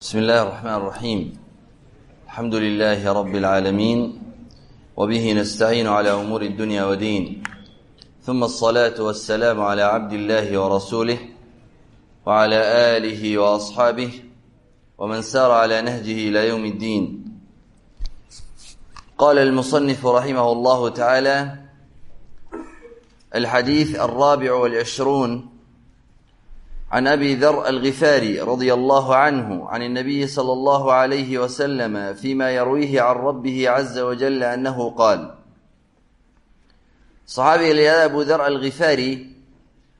بسم الله الرحمن الرحيم الحمد لله رب العالمين وبه نستعين على أمور الدنيا ودين ثم الصلاة والسلام على عبد الله ورسوله وعلى آله وأصحابه ومن سار على نهجه إلى يوم الدين قال المصنف رحمه الله تعالى الحديث الرابع والعشرون عن أبي ذر الغفاري رضي الله عنه عن النبي صلى الله عليه وسلم فيما يرويه عن ربه عز وجل أنه قال صحaabiga la yihahda abu dar alghifaari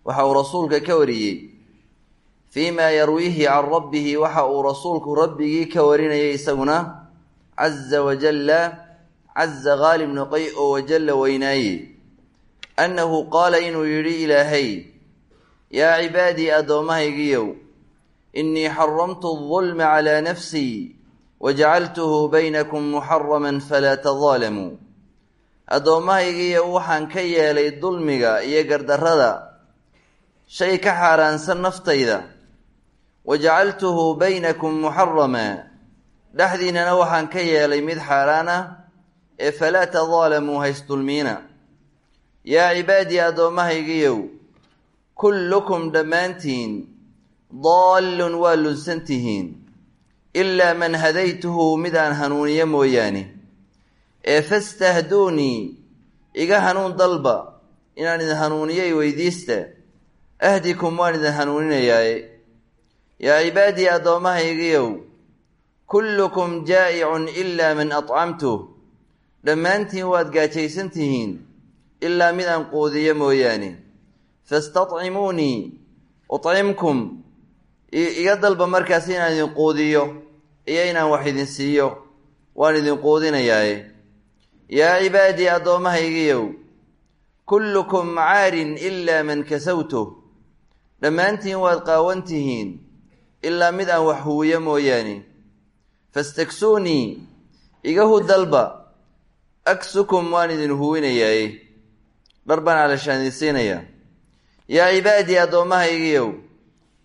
waxa uu rasuulka ka wariyey fii ma yarwiihi can rabbihi waxa uu rasuulku rabbigii ka warinayay isaguna caza wajalla caza qaalib noqoy oo wajalla weynaaye annahu qaala inuu yidhi ilaahay yaa cibaadii addoommahaygiyow innii xaramtu adulma calaa nafsii wajacaltuhu baynakum muxaraman falaa tadaalamuu addoommahaygiiyo waxaan ka yeelay dulmiga iyo gardarrada shay ka xaaraansan naftayda. Wajacaltuhu baynakum muxarama dhexdiinana waxaan ka yeelay mid xaaraan ah ee falaa tadaalamuu haysdulmiina yaa cibaadii addoommahaygiiyow kullukum dhammaantiin daallun waa lunsan tihiin. Ilaa man hadaytuhu mid aan hanuuniye mooyaane. Ee fastahduunii iga hanuun dalba inaan idin hanuuniyay weydiista. Ahdikum waan idin hanuuninayaaye yaa cibaadii addoommahaygiyow kullukum jaa'icun ilaa man atcamtuh dhammaantiin waad gaajaysan tihiin ilaa mid aan quudiyo mooyaane fastadcimuunii ucimkum iga dalba markaas inaan idin quudiyo iyo inaan wax idin siiyo waan idin quudinayaaye yaa cibaadii addoommahaygiyow kullukum caarin ilaa man kasawtuh dhammaantiin waad qaawan tihiin ilaa mid aan wax huwiyo mooyaane fastaksuunii iga hu dalba aksukum waan idin huwinayaaye dhar baan calashaanidsiinayaa yaa cibaadii addoommahaygiyow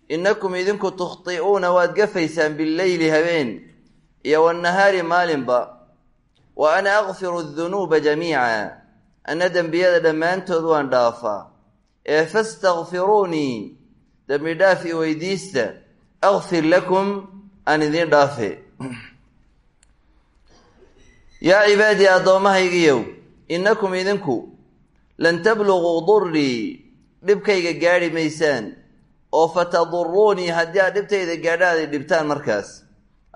innakum idinku tukhti'uuna waad gafaysaan billeyli habeen iyo wannahaari maalinba. Wa ana akfiru dunuuba jamiica anna dembiyada dhammaantood waan dhaafaa. Ee fastakfiruunii dembi dhaaf i weydiista akfir lakum aan idiin dhaafe. Yaa cibaadii addoommahaygiyow innakum idinku lan tabluguu durii dhibkayga gaadhi maysaan oo fataduruunii haddii aad dhibtayda gaadhaaday dhibtaan markaas.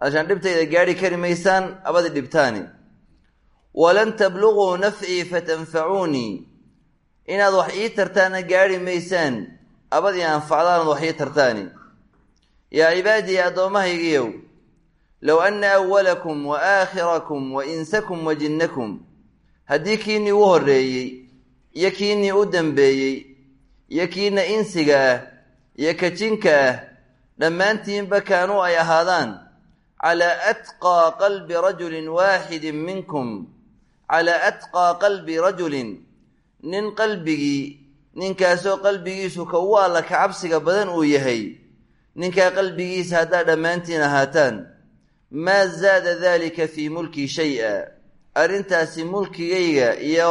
Ashaan dhibtayda gaadhi kari maysaan abadi dhibtaani. Walan tabluguu nafcii fatanfacuunii inaad wax ii tartaana gaadhi maysaan abadii anfacdaanad wax ii tartaani. Yaa cibaadii addoommahaygiyow low anna awalakum wa aakhirakum wa insakum wa jinnakum. Haddii kiinii u horreeyey iyo kiinii u dambeeyey iyo kiina insiga ah iyo kajinka ah dhammaantiinba kaanuu ay ahaadaan. Calaa atqaa qalbi rajulin waaxidin minkum. Calaa atqaa qalbi rajulin nin qalbigii ninkaasoo qalbigiisu ka ugu alla ka cabsiga badan uu yahay ninkaa qalbigiisa haddaad dhammaantiin ahaataan. Maa zaada daalika fii mulkii shay-a? Arrintaasi mulkigayga iyo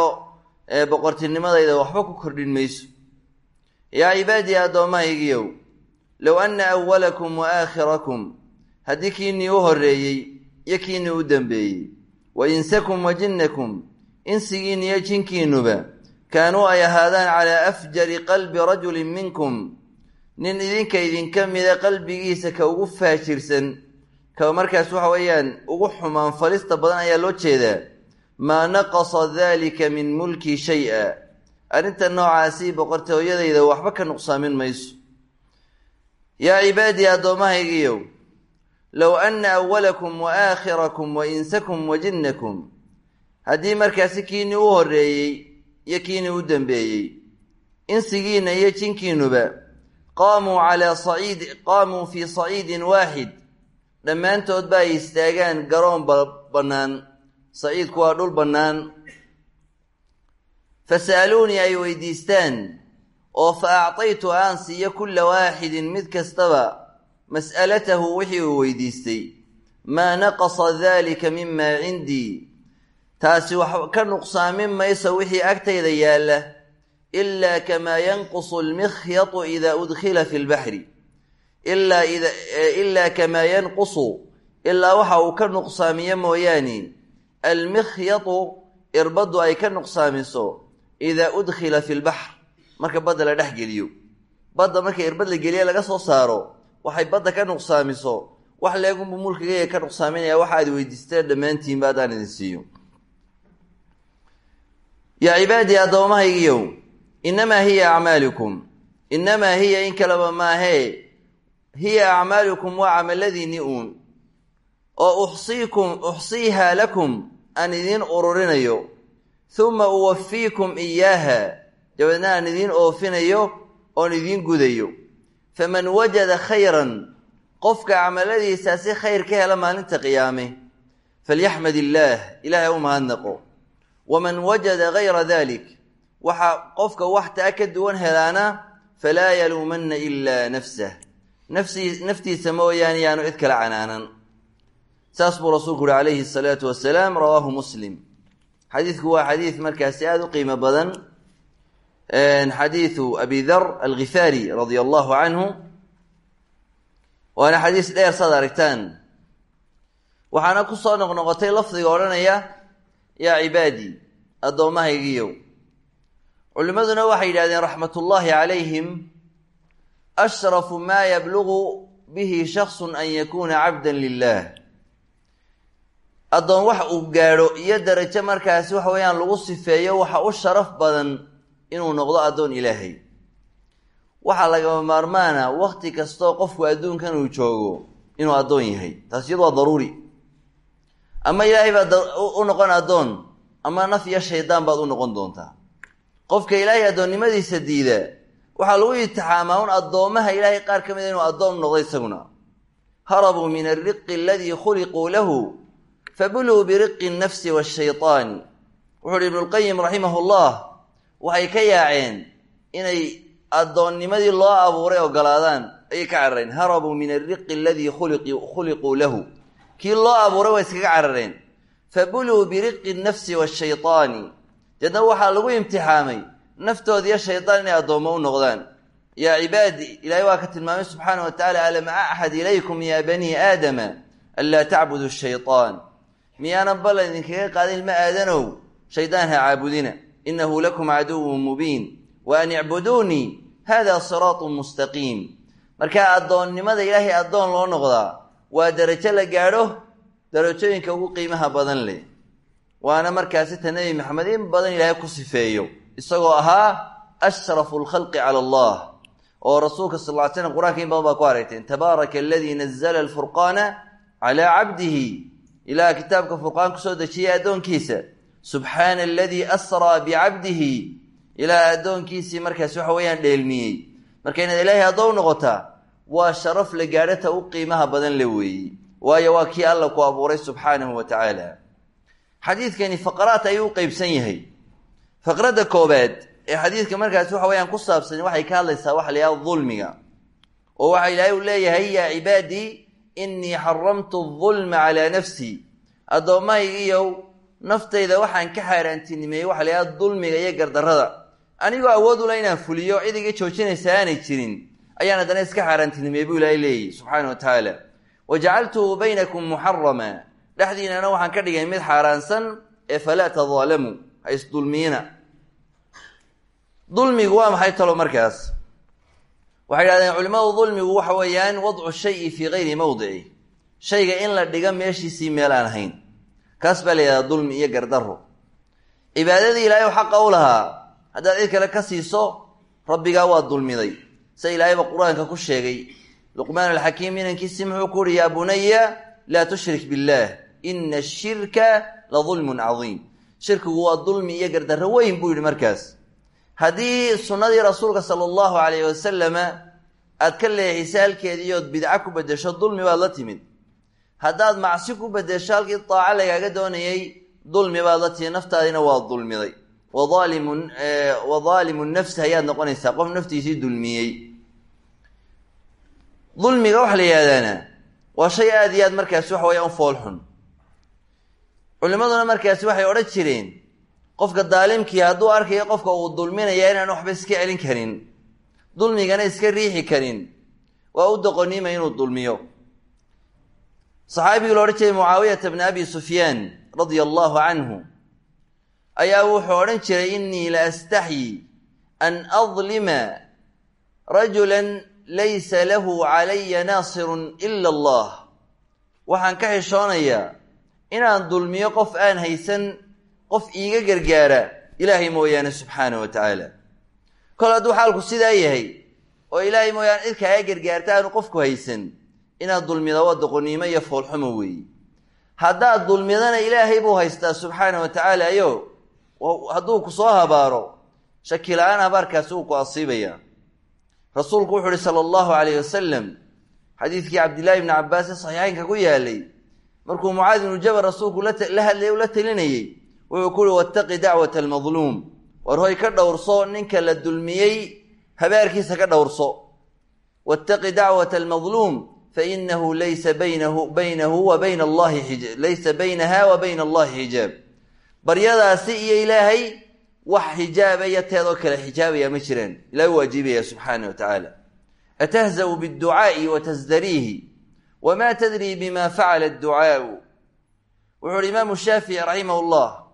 boqortinimadayda waxba ku kordhin mayso yaa cibaadii addoommahaygiyow low anna awalakum wa aakhirakum haddii kiinii u horreeyey iyo kiinii u dambeeyey wa insakum wa jinnakum insigiin iyo jinkiinuba kaanuu ay ahaadaan calaa afjari qalbi rajulin minkum nin idinka idinka mida qalbigiisa ka ugu faajirsan ka markaas waxa weeyaan ugu xumaan falista badan ayaa loo jeedaa maa naqasa daalika min mulkii shay-a arrinta noocaasi boqortooyadayda waxba ka nuqsaamin mayso. Yaa cibaadii addoommahaygiyow low anna awalakum wa aakhirakum wa insakum wa jinnakum haddii markaasi kiinii u horreeyey iyo kiinii u dambeeyey insigiinna iyo jinkiinuba qaamuu calaa saciid qaamuu fii saciidin waaxid dhammaantood ba ay istaagaan garoon bannaan saciidku waa dhul bannaan fasa'aluunii ay weydiistaan oo fa actaytu aan siiyo kulla waaxidin mid kastaba mas'alatahu wixii uu weydiistay maa naqasa dalika mimaa cindii taasi wax ka nuqsaamin maysa wixii agtayda yaalla ilaa kamaa yanqusu almikhyatu idaa udkhila fi lbaxri ilaa kamaa yanqusu ilaa waxa uu ka nuqsaamiyo mooyaane almikhyatu irbaddu ay ka nuqsaamiso idaa udkhila fi lbaxr marka badda la dhex geliyo. Badda marka irbad la geliya laga soo saaro waxay badda ka nuqsaamiso. Wax leegunbu mulkigaya ka nuqsaaminaya waxa aad weydiisteen dhammaantiinba haddaan idin siiyo. Yaa cibaadii addoommahaygiyow innamaa hiya acmaalikum innamaa hiya in kaleba maahee hiya acmaalukum waa camaladiinni uun. Oo uxsiikum uxsiihaa lakum aan idiin ururinayo huma uwafiikum iyaaha dabeedna aan oofinayo oon idiin gudayo. Faman wajada khayran qofka camaladiisaasi khayr ka hela maalinta qiyaame falyaxmad illaah ilaahay u waman wajada gayra dalik waxa qofka wax taa ka duwan helaana falaa yaluumanna ilaa nafsah. Naftiisa mooyaane yaanu cid kala canaanan. Saas buu rasuulku uhi calayhi asalaatu wasalaam rawaahu muslim xadiidku waa xadiid markaasi aada u qiimo badan. Xadiidu abi dar alghifaari radia allahu canhu waana xadiis dheer saad aragtaan. Waxaana ku soo noqnoqotay lafdiga odhanaya yaa cibaadii addoommahaygiiyow culimmaduna waxay yidhahdeen raxmatullaahi calayhim ashrafu maa yablugu bihi shaksun an yakuuna cabdan lilah addoon wax uu gaadho iyo darajo markaasi waxa weeyaan lagu sifeeyo waxa u sharaf badan inuu noqdo addoon ilaahay. Waxaa lagama maarmaana wakti kastoo qofku adduunkan uu joogo inuu addoon yahay. Taas iyadu waa daruuri. Ama ilaahay baad u noqon addoon ama naf iyo shaydaan baad u noqon doontaa. Qofka ilaahay addoonnimadiisa diida waxaa lagu itixaamaa un addoommaha ilaahay qaar ka mida inuu addoon noqdo isaguna. Harabuu min alriqi aladii khuliquu lahu fabuluu biriqi nnafsi waashaytaani wuxuu uhi ibnulqayim raximahu llah waxay ka yaaceen inay addoonnimadii loo abuuray ogolaadaan ayay ka carareen harabuu min alriqi aladii khuliquu lahu kii loo abuuray waa iskaga carareen fabuluu biriqi nnafsi waashaytaani deedna waxaa lagu imtixaamay naftood iyo shaydaan inay addoommo u noqdaan yaa cibaadi ilaahay waa ka tilmaamay subxaana wa tacala alam axad ilaykum yaa banii aadama anlaa tacbudu shaytaan miyaanan ballan idinkaga qaadin ilma aadanow. Shaydaan ha caabudina. Inahu lakum caduwun mubiin. Wa an icbuduunii hada siraatun mustaqiim. Markaa addoonnimada ilaahay addoon loo noqdaa waa darajo la gaadho darajooyinka ugu qiimaha badan leh. Waana markaasi ta nebi maxamed in badan ilaahay ku sifeeyo. Isagoo ahaa ashrafu lkhalqi cala allah oo rasuulka sal ly slam qur'anka in badan baa ku aragteen tabaaraka aladii nazla alfurqaana calaa cabdihi ilaah kitaabka furqaan ku soo dejiyay addoonkiisa. Subxaana aladii asraa bicabdihi ilaah addoonkiisii markaasi waxa weeyaan dheelmiyey. Marka inaad ilaahay addoon noqotaa waa sharaf la gaadhata u qiimaha badan le weeye waayo waa kii alla ku abuuray subxaanahu wa tacaala xadiidkani faqraat ayuu u qeybsan yahay. Faqradda koobaad ee xadiidka markaasi waxa weyaan ku saabsan waxay ka hadlaysaa waxa la yihahda dulmiga. Oo waxa ilaahay u leeyahay yaa cibaadii innii xaramtu dulma calaa nafsii addoommahaygiiyow naftayda waxaan ka xaaraantinimeeyey waxa la yihahda dulmiga iyo gardarrada. Anigoo awood ula inaan fuliyo cid iga joojinaysa aanay jirin. Ayaan haddana iska xaaraantinimeeyey buu ilaahay leeyahy subxaana wa tacaala. Wa jacaltuhu baynakum muxarama dhexdiinana waxaan ka dhigay mid xaaraansan ee falaa tadaalamuu ha isdulmiyina dulmigu waa maxay talo markaas waxay idhahdeen culimmadu dulmigu waxa weeyaan wadcu shayi fii gayri mowdici shayga in la dhiga meeshiisii meel aan ahayn. Kaas baa la yidhahdaa dulmi iyo gardaro cibaadadii ilaahay xaqa u lahaa haddaad cid kale ka siiso rabbigaa waa dulmiday. Sida ilaahayba qur'aanka ku sheegay luqmaan alxakiim inankiisii muxuu ku uhi yaa bunaya laa tushrik billaah ina ashirka la dulmun cadiim. Shirkigu waa dulmi iyo gardarro weyn buu yidhi markaas haddii sunnadii rasuulka sala allahu calayhi wasalama aad ka leexisa halkeedii ood bidco ku bedesho dulmi baad la timid. Haddaad macsi ku bedesho halkii daaco lagaaga doonayay dulmi baad la timid. Naftaadina waa dulmiday. Waalimun wa daalimu nafsi ayaad noqonaysaa. Qof naftiisii dulmiyey. Dulmiga waxa la yihahdaana waa shay aada iyo aad markaasi waxa weya un fool xun culimaduna markaasi waxay odhan jireen qofka daalimkii hadduu arkayo qofka uu dulminaya inaan waxba iska celin karin dulmigana iska riixi karin waa u doqoniima inuu dulmiyo. Saxaabigii la odhan jiray mucaawiyata bni abi sufyaan radia allahu canhu ayaa wuxuu odhan jiray inii la astaxyi an adlima rajulan laysa lahu calaya naasirun ila allah. Waxaan ka xishoonayaa inaan dulmiyo qof aan haysan qof iiga gargaara ilaahay mooyaane subxaana wa tacaala. Kol hadduu xaalku sidaa yahay oo ilaahay mooyaane cid kaaga gargaarta aanu qofku haysan inaad dulmida waa doqoniimo iyo foolxumo weeye haddaad dulmidana ilaahay buu haystaa subxaana wa tacaala yo hadduu ku soo habaaro shaki la'aan habaarkaasi uu ku asiibayaa. Rasuulku wuxu uhi sala allahu calayh wasalam xadiidkii cabdillahi bni cabbaas ee saxiixeynka ku yaalay markuu mucaad ibnu jabal rasuulku la hadlayay u la talinayey wuxuu ku uhi wattaqi dacwata almadluum. War hoy ka dhowrso ninka la dulmiyey habaarkiisa ka dhowrso. Wattaqi dacwata almadluum fainahu laysa baynahu baynahu wa bayna allahi xija laysa baynaha wa bayna allahi xijaab baryadaasi iyo ilaahay wax xijaabaya teedoo kale xijaabaya ma jiraan. Ilahay waajibaya subxaana wa tacaala. Atahzau biاdducaa'i wa tasdariihi wma tadri bima facala adducaau. Wuxuu uhi imaamu shaafici raximah llah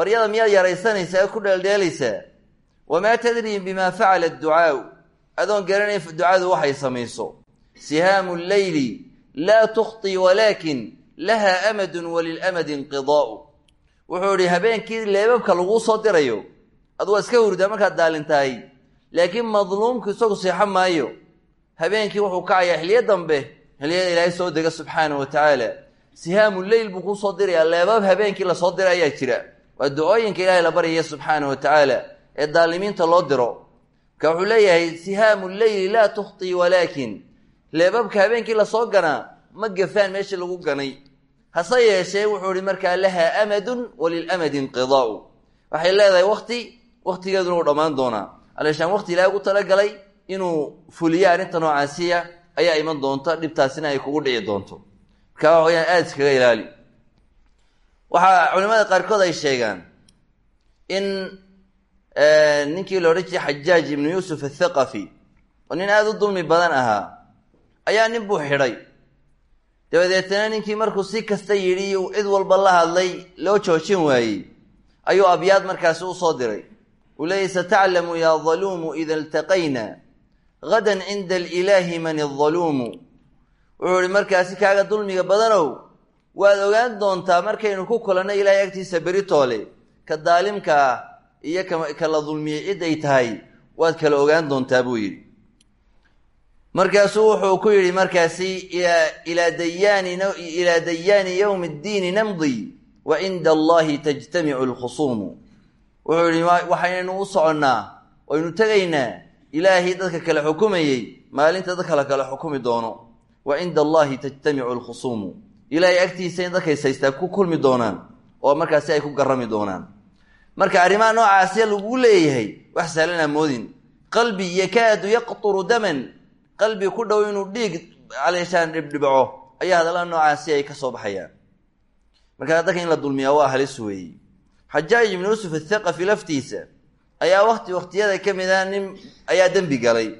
baryada miyaad yaraysanaysaa ku dheeldheelaysaa wamaa tadri bima facala adducaau adoon garanay ducadu waxay samayso. Sihaamu lleyli laa tukhطi walaakin laha amadun walilamadi inqidaau. Wuxuu ihi habeenkii leebabka laguu soo dirayo ad waa iska hurdaa markaad daalin tahay laakiin madluumku isagu seexo maayo. Habeenkii wuxuu kacayaa xilyo dambe xiliyada ilaahay soo dega subxaana wa tacaala sihaamu leyl buu kuu soo dirayaa leebab habeenkii la soo dira ayaa jira waa ducooyinka ilaahay la baryaya subxaana wa tacaala ee daalimiinta loo diro. Marka wuxuu leeyahay sihaamu leyli laa tukhطi walaakin. Leebabka habeenkii la soo ganaa ma gafaan meeshii lagu ganay. Hase yeeshee wuxuu ihi markaa laha amadun walilamadi inqidaau waxay leedahay wakti waktigeeduna uu dhammaan doonaa. Alshaan wakti ilahay ugu talagalay inuu fuliyo arrinta noocaasiya ayaa iman doonta dhibtaasina ay kugu dhici doonto. Marka waxa weyaan aada iskaga ilaali waxaa culimada qaarkood ay sheegaan in ninkii la odhan jiray xajaaj ibnu yuusuf athaqafi oo nin aada u dulmi badan ahaa ayaa nin buu xidhay. Dabadeetana ninkii markuu si kasta yidhi cid walba la hadlay loo joojin waayey ayuu abyaad markaasi u soo diray. Uu leeyay sataclamu yaa daluumu ida iltaqayna gadan cinda alilaahi man idaluumu wuxuu ihi markaasi kaaga dulmiga badanow waad ogaan doontaa markaynu ku kulanno ilaahay agtiisa beritoole ka daalimka ah iyo ka la dulmiyey cid ay tahay waad kala ogaan doontaa buu yidhi. Markaasuu wuxuu ku yidhi markaasi ilaa dayaani ilaa dayaani yowmi ddiini namdi wa cinda allahi tajtamicu lkhusuumu wuxuu yihi waxaynaynu u soconnaa waynu tegaynaa ilaahay dadka kale xukumayey maalinta dadka la kale xukumi doono wa cinda allahi tajtamicu lkhusuumu ilaahay agtiisa in dadkays haystaa ku kulmi doonaan oo markaasi ay ku garami doonaan. Marka arrimaha noocaasiya lagu leeyahay wax sahlanaa moodin. Qalbi yakaadu yaqturu daman. Qalbi ku dhow inuu dhiig caleeshaan dhibdhibco ayaa hadallada noocaasi ay ka soo baxayaan. Markaa dadka in la dulmiyaa waa halis weeye xajaaj ibnu yuusuf athaqafi laftiisa ayaa wakti waktiyada ka mid a nin ayaa dembi galay.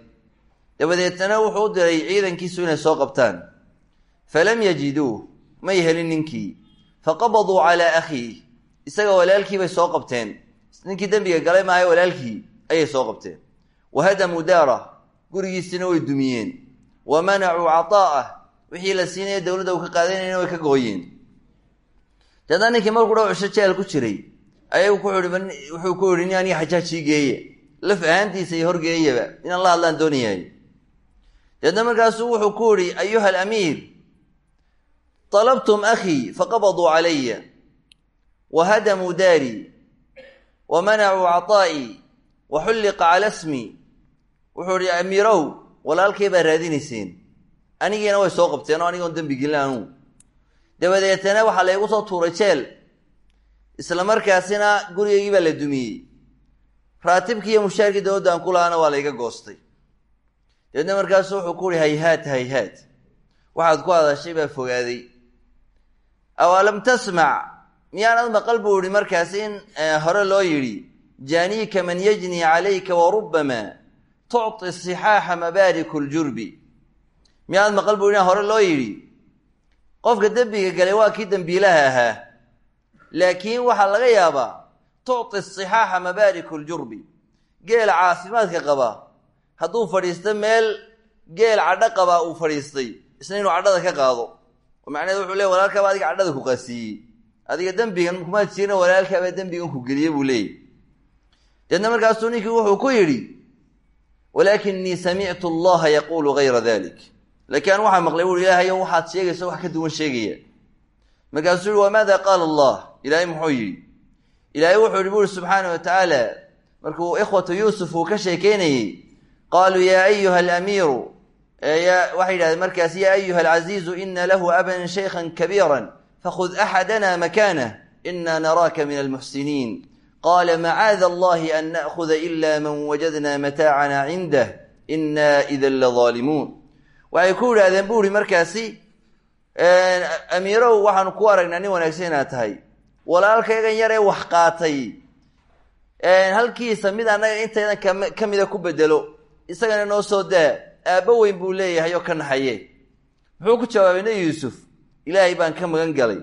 Dabadeetana wuxuu u diray ciidankiisu inay soo qabtaan. Falam yajiduuh may helin ninkii. Faqabaduu calaa akhiih isaga walaalkii bay soo qabteen. Ninkii dembiga galay maayo walaalkii ayay soo qabteen. Wahadamuu daarah gurigiisina way dumiyeen. Wa manacuu cataa'ah wixii la siinaya dowladda uu ka qaadanayna way ka gooyeen. Deedna ninkii markuu dhow cisho jeel ku jiray ayagu wuxuu ku yihi nin aniga xajaajii geeye. Laf ahaantiisa iyo horgeeyaba inaan la hadlaan doonayahay deedna markaasuu wuxuu ku yihi ayuha alamiir طلبتم أخي فقبضوا علي وهدموا داري ومنعوا عطائي وحلق على اسمي wuxuu ihi amiirow walaalkay baa raadinayseen anigiina way soo qabteen oo anigoon dembi gelin anugu dabadeetana waxaa laygu soo tuuray jeel isla markaasina gurigaygii baa la dumiyey raatibkii iyo mushaarkii dowladda aan ku lahaana waa layga goostay dabeedna markaasu wuxuu ku uhi hayhaat hayhaat waxaad ku hadashay baa fogaaday awalam tasmac miyaanad maqal buu yihi markaas in hore loo yidhi jaaniika man yajni calayka warubama tucطi sixaaxa mabaariku ljurbi miyaanad maqal buu yidhi hore loo yidhi qofka dembiga galay waa kii dembiilaha ahaa. Laakiin waxaa laga yaabaa tucطi sixaaxa mabaariku ljurbi geela caafimaadka qaba. Hadduu fadhiisto meel geel cadho qabaa uu fadhiistay. Isna inuu cadhada ka qaado macnaheed wuxuu leey walaalkaaba adiga cadhada ku qaasiiyey adiga dembigan kumaad jirin walaalkaabaa dembigan ku geliyey buu leeyay deedna markaasuu ninkii wuxuu ku yidhi walaakinii samictu allaha yaquulu gayra dalik laakiin an waxaa maqlay wuui ilaahayo waxaad sheegayso wax ka duwan sheegaya markaasuu yihi wamaada qaala allah ilaahay muxuu yidhi ilaahay wuxuu yihi bu uri subxaana wa tacaala markuu ikhwatu yuusuf uu ka sheekeynayey qaaluu yaa ayuha alamiiru waxay yidhahdeen markaas yaa ayuha alcaziizu ina lahu aban shaykhan kabiira fakhud axadana makaanah ina naraaka min almuxsiniin qaala macaada allahi an na'khuda ila man wajadna mataacana cindah ina idan laظaalimuun waxay ku yidhahdeen bu uri markaasi amiirow waxaanu ku aragnaa nin wanaagsan inaad tahay. Walaalkaygan yaree wax qaatay. Halkiisa mid annaga intaydan ka mida ku bedelo isagana noo soo daa aabbo weyn buu leeyahay oo ka naxaye muxuu ku jawaabay nebi yuusuf ilaahay baan ka magan galay.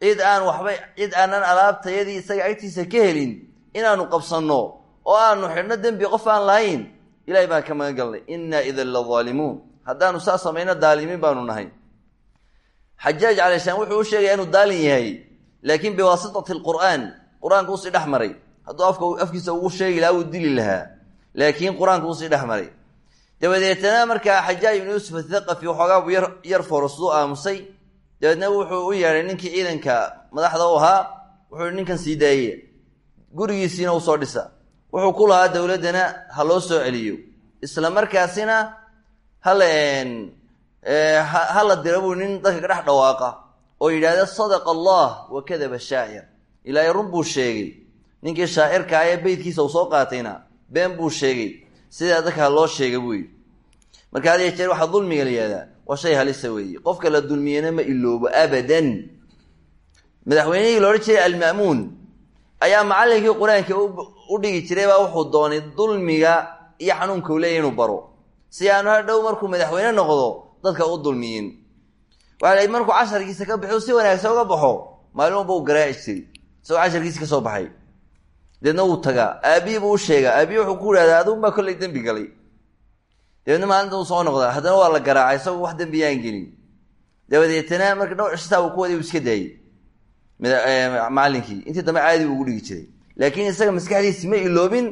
Cid aan waxba cid aanan alaabtayadii isaga agtiisa ka helin inaanu qabsanno oo aanu xidhno dembi qof aan lahayn ilaahay baan ka magan galnay. Innaa idan la daalimuun haddaanu saa samayno daalimiin baanu nahay. Xajaaj calayshaan wuxuu u sheegaya inuu daalin yahay laakiin biwaasitati alqur'aan qur'aanka u sii dhex maray hadduu afka afkiisa ugu sheegi lahaa wuu dili lahaa. Laakiin qur'aanka u sii dhex maray dabadeetana markaa xajaaj ibnu yuusuf athaqafi waxoogaa buu yar foorasduu aamusay. Dabeedna wuxuu u yeedhay ninkii ciidanka madaxda u ahaa wuxuu ninkan sii daaye gurigiisiina u soo dhisa. Wuxuu ku lahaa dowladdana ha loo soo celiyo. Isla markaasina hala ha la dira buu nin dadka ka dhex dhawaaqa oo yidhaahda sadaqa allah wa kadaba shaacir. Ilaahay run buu sheegay. Ninkii shaacirka ah ee beydkiisa uu soo qaatayna been buu sheegay sidaa dadka ha loo sheega buu yidhi. Marka had iyo jeer waxaa dulmiga la yihahdaa waa shay halisa weeye. Qofka la dulmiyana ma iloobo abadan. Madaxweynihii la odhan jiray alma'muun ayaa macallinkii qur'aanka u dhigi jiray baa wuxuu doonay dulmiga iyo xanuunka u leeyahy inuu baro. Si aanu hadhow markuu madaxweyne noqdo dadka u dulmiyin. Waxa la markuu casharkiisa ka baxo si wanaagsan uga baxo. Maalin walba uu garaaci jiray isagoo casharkiisa ka soo baxay deedna wuu tagaa aabihi buu u sheegaa aabihi wuxuu ku yidhahdaa adigu baa kollay dembi galay. Dabeedna maalinta uu soo noqdaa. Haddana waa la garaacay isagoo wax dembiyaan gelin. Dabadeetana marka dhowr cistaa uu ku waday uu iska daayey macallinkii. Intii dambe caadi ugu dhigi jiray. Laakiin isaga maskaxdiisi ma iloobin.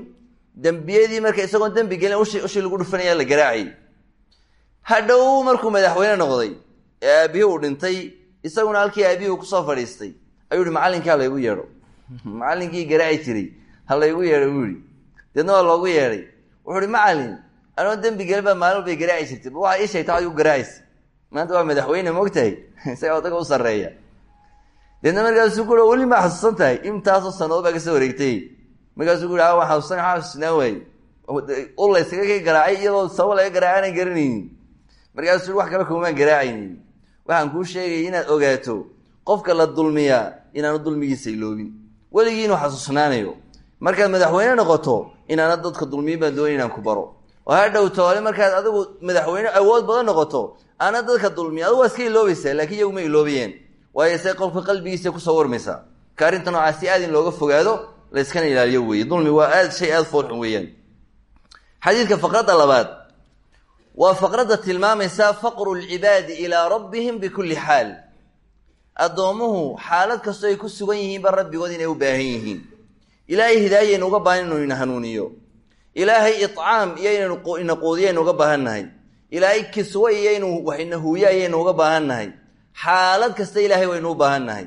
Dembiyadii marka isagoon dembi gelin ushi ushii lagu dhufanaya la garaacayy hadhow markuu madaxweyne noqday. Ee aabihi uu dhintay. Isaguna halkii aabihii uu ku soo fadhiistay. Ayuu ha laygu yeedho macallinkii garaaci jiray ha laygu yeedho buu yihi deedna waa loogu yeedhay. Wuxuu ihi macallin anoo dembi gelin baa maalin walbay garaaci jirtay. Ba waxaa ii sheegta adigu garaacaysa maanta waa madaxweyne moogtahay isaga odaga u sarreeya. Deedna markaasuu ku weli maa xasuusan tahay intaasoo sanadood baa ka soo wareegtay. Markaasuu ku waan xasuusan maxaa xasuusnaa waaye ul laysaga ka garaacay iyadoo sabab laga garaaca aanan garanaynin markaasuu wax kale kumaan garaacaynin. Waxaan kuu sheegayay inaad ogaato qofka la dulmiyaa inaanu dulmigiisa iloobin weligii inuu xasuusnaanayo. Markaad madaxweyne noqoto inaana dadka dulmiyin baan doonay inaan ku baro. Oo hadhow toole markaad adigu madaxweyne awood badan noqoto ana dadka dulmiya adigu waa iska iloobaysaa laakiin iyagu ma iloobayeen waayo se qofka qalbigiisa ku soo warmaysaa ka arrinta noocaas si aad in looga fogaado la yskana ilaaliyo weeye dulmi waa aad shay aada foolxun weeyaan. Xadiidka faqradda labaad. Waa faqradda tilmaamaysa faqru lcibaadi ilaa rabbihim bikulli xaal addoommuhu xaalad kastoo ay ku sugan yihiinba rabbigood inay u baahan yihiin. Ilaahay hidaayaynu uga baahan inuu ina hanuuniyo. Ilaahay icaam iyo inaynu ina quudiyaynu uga baahan nahay. Ilaahay kiswo iyo inuu wax ina huuyo ayaynu uga baahan nahay. Xaalad kasta ilaahay waynu u baahan nahay.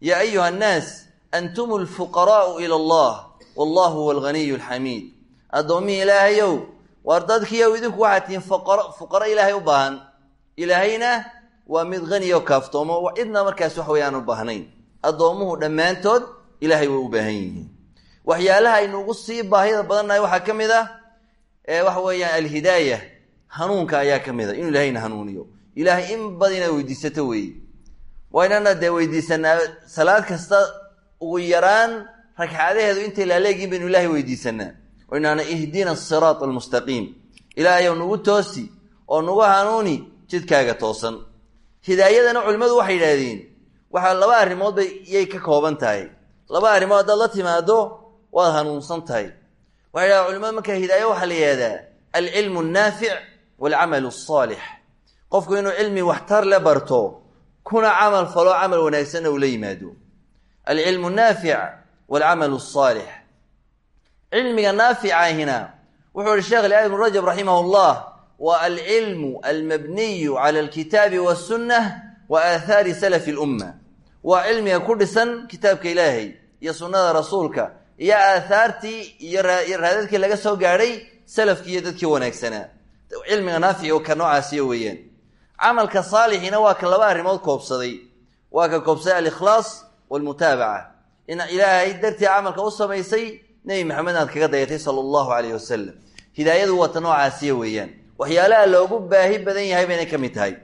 Yaa ayuha annaas antum alfuqaraa'u ila allah wallahu huwa alghaniyu alxamiid addoommihii ilaahayow waar dadkiiyow idinku waxaad tihiin fuqaro ilaahay u baahan. Ilaahayna waa mid haniyo kaaftoomo. Cidna markaas wax weyaan u baahnayn. Addoommuhu dhammaantood ilaahay way u baahan yihiin. Waxyaalaha aynu ugu sii baahida badannahay waxaa ka mid ah waxa weeyaan alhidaaya hanuunka ayaa ka mid a inuu ilahayna hanuuniyo. Ilaahay in badan inaad weydiisato weeye waa inana dee weydiisanaa salaad kasta ugu yaraan ragxadaheedu intay laaleegiin baynu ilaahay weydiisanaa inaana ihdina asiraat almustaqiim ilaahayow nagu toosi oo nagu hanuuni jidkaaga toosan hidaayadana culimmadu waxay yidhaahdeen waxaa laba arrimood bay yay ka kooban tahay. Laba arrimood haddaad la timaado waad hanuunsan tahay. Waxay yidhahdeen culimadu markaa hidaayo waxaa la yihahdaa alcilmu annaafic waalcamalu asaalix qofku inuu cilmi waxtar le barto kuna camal falo camal wanaagsanna uu la yimaado. Alcilmu naafic waalcamalu asaalix cilmiga naaficahina wuxuu yihi sheekh ilahi ibnu rajab raximah llah wa alcilmu almabniyu cala alkitaabi waasunnah wa aathaari salafi lumma waa cilmiga ku dhisan kitaabka ilaahay iyo sunnada rasuulka iyo aathaartii iyo raadadkii laga soo gaadhay salafkii iyo dadkii wanaagsanaa cilmiga naafici oo ka noocaasiyo weeyaan camalka saalixina waa ka laba arrimood koobsaday waa ka koobsaday alikhlaas walmutaabaca in ilaahay dartii camalka u samaysay nebi maxamed aad kaga dayatay sala allahu calayh wasalam hidaayadu waa ta noocaasiya weeyaan waxyaalaha loogu baahi badan yahay baynay ka mid tahay.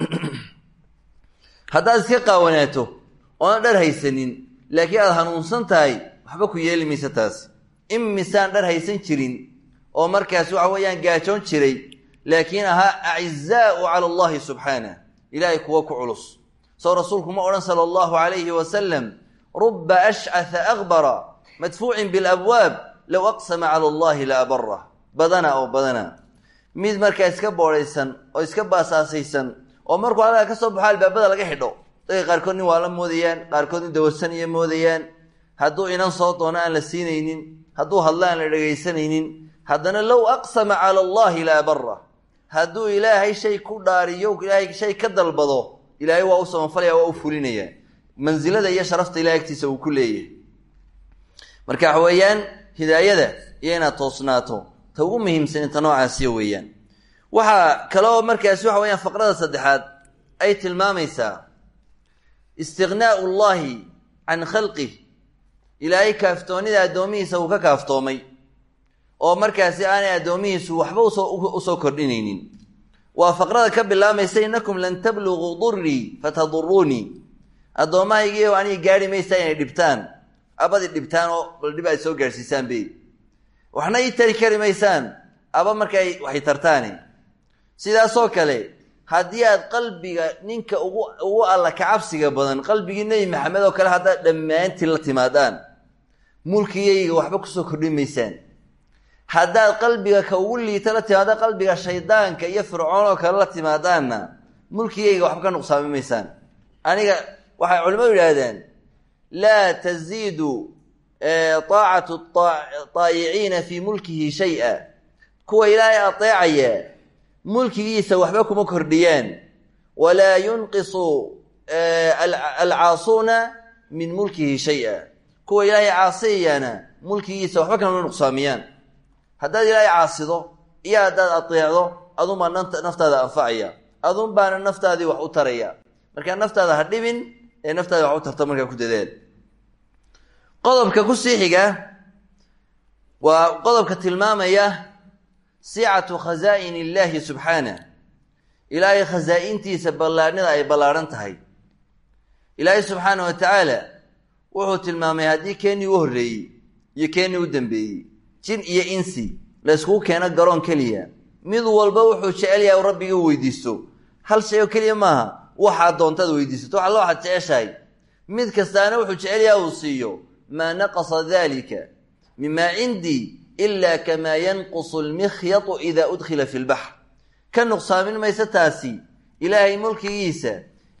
Haddaad iska qaawanaato oona dhar haysanin laakiin aada hanuunsan tahay waxba ku yeeli maysa taas imisaan dhar haysan jirin oo markaas waxa weeyaan gaajoon jiray laakiin ahaa acizaau cala allahi subxaanah ilaahay kuwa ku culus. Soo rasuulku ma odhan sala allahu calayhi wasalam ruba ashcatha akbara madfuucin bilabwaab low aqsama cala allahi la abarah badana oo badana mid markaa iska boodhaysan oo iska baasaasaysan oo markuu halkaa ka soo baxo albaabada laga xidho dadka qaarkood nin waa la moodayaan qaarkood nin dawarsanaya moodayaan. Hadduu inan soo doono aan la siinaynin hadduu hadla aan la dhegaysanaynin haddana low aqsama cala allahi la abarah hadduu ilaahay shay ku dhaariyo ilaahay shay ka dalbado ilaahay waa u samanfalaya waa u fulinaya. Mansilada iyo sharafta ilahay agtiisa uu ku leeyahay. Marka waxa weeyaan hidaayada iyo inaad toosnaato ta ugu muhiimsan inta noocaasiya weeyaan. Waxaa kale oo markaasi waxa weyaan faqrada saddexaad ay tilmaamaysaa istiqnaau llahi can khalqih ilaahay kaaftoonida addoomihiisa uu ka kaaftoomay oo markaasi aanay addoomihiisu waxba u soo kordhinaynin. Waa faqrada ka bilaamaysa innakum lan tabluguu durii fataduruunii addoommahaygiio aniga gaari maysaa inay dhibtaan. Abadi dhibtaan oo bal dhib ay soo gaadhsiisaan be waxna ii tari kari maysaan aba markay waxay tartaane sidaasoo kale haddii aad qalbiga ninka ugu ugu alla kacabsiga badan qalbigii nebi maxamed oo kale haddaad dhammaantii la timaadaan mulkigayga waxba ku soo kordhin maysaan. Haddaad qalbiga ka ugu liita la timaada qalbiga shaydaanka iyo fircoon oo kale la timaadaanna mulkigayga waxba ka nuqsaami maysaan. Aniga waxay culimmadu yidhaahdeen laa taziidu taacatu taayiciina fii mulkihi shay-a. Kuwa ilaahay ateecaya mulkigiisa waxba kuma kordhiyaan walaa yunqisu alcaasuuna min mulkihi shay-a. Kuwa ilaahay caasiyayana mulkigiisa waxba kama nuqsaamiyaan. Haddaad ilaahay caasido iyo haddaad ateecdo adunbaa naftaada anfacaya. Adun baana naftaadii wax u taraya. Markaa naftaada ha dhibin ee naftaada wax u tarto markaa ku dadaal qodobka ku sii xiga waa qodobka tilmaamaya sicatu khazaa'in illaahi subxaanah ilaahay khasaa-intiisa ay ballaadhan tahay. Ilaahay subxaana wa tacaala wuxuu tilmaamay haddii keenii u horreeyey iyo keenii u dambeeyey jin iyo insi la yskugu keeno garoon keliya mid walba wuxuu jecel yahay rabbigii u weydiisto. Hal shay oo keliya maaha waxaad doontaad weydiisato wax alla waxaad jeceshahay. Mid kastaana wuxuu jecel yahay uu siiyo maa naqasa dalika mimaa cindii ila kamaa yanqusu almikhyatu idaa udkhila fi lbaxr ka nuqsaamin maysa taasi ilaahay mulkigiisa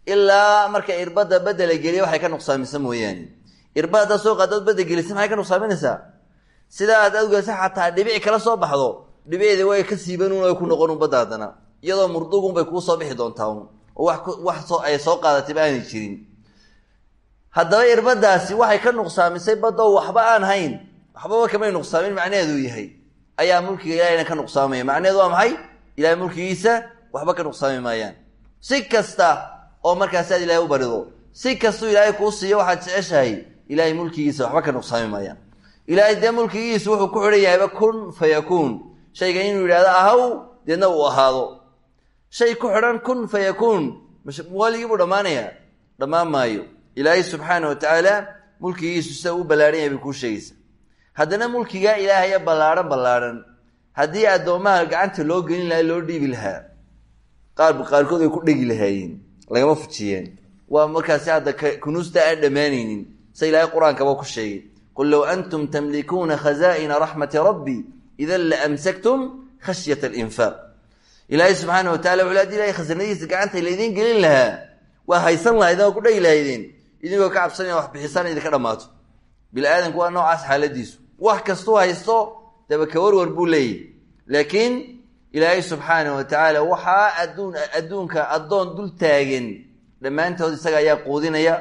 ilaa marka irbadda bedela geliya waxay ka nuqsaamisa mooyaane irba haddaad soo qaadaod badda gelisa maxay ka nuqsaaminaysaa sidaa aad awgeesa xataa dhibic kala soo baxdo dhibicdi way ka siibanuun ay ku noqon badda haddana iyadoo murdugun bay kuu soo bixi doontaa un oo wax soo ay soo qaadatayba aanay jirin haddaba irbadaasi waxay ka nuqsaamisay badoo waxba aan hayn. Waxbaba kamay nuqsaamin macnaheedu yahay. Ayaa mulkiga ilahayna ka nuqsaamaya. Macnaheedu waa maxay? Ilahay mulkigiisa waxba ka nuqsaami maayaan. Si kasta oo markaasi aad ilahay u barido si kastuu ilaahay kuu siiyo waxaad jeceshahay ilaahay mulkigiisa waxba ka nuqsaami maayaan. Ilaahay dee mulkigiisu wuxuu ku xidhan yahayba kun fa yakuun shayga inuu yidhahdo ahaw deedna uu ahaado. Shay ku xidhan kun fa yakuun waligii buu dhammaanayaa. Dhammaan maayo ilaahay subxaana wa tacaala mulkigiisu sida u ballaadhan yahay bay kuu sheegaysa. Haddana mulkigaa ilaahaya ballaadhan ballaadhan. Haddii addoommaha gacanta loo gelin lahaa loo dhiibi lahaa qaar qaarkood ay ku dhegi lahaayeen lagama fujiyeen. Waa markaasi hadda kunuusta aan dhammaanaynin sa ilaahay qur'aankaba ku sheegay. Qul low antum tamlikuuna khazaa'ina raxmati rabbi idan la amsaktum khashyata alinfaaq ilaahay subxaana wa tacala wuxuu haddii ilahay khasanadiisa gacanta laydiin gelin lahaa. Waa haysan lahaydeen oo ku dhegi lahaydeen idinkoo ka cabsanaya wax bixisaan idinka dhammaato. Bini aadamku waa noocaas xaaladiisu. Wax kastuu haysto daba ka warwar buu leeyahy laakiin ilaahay subxaana wa tacaala waxaa adduun adduunka addoon dul taagan. Dhammaantood isaga ayaa quudinaya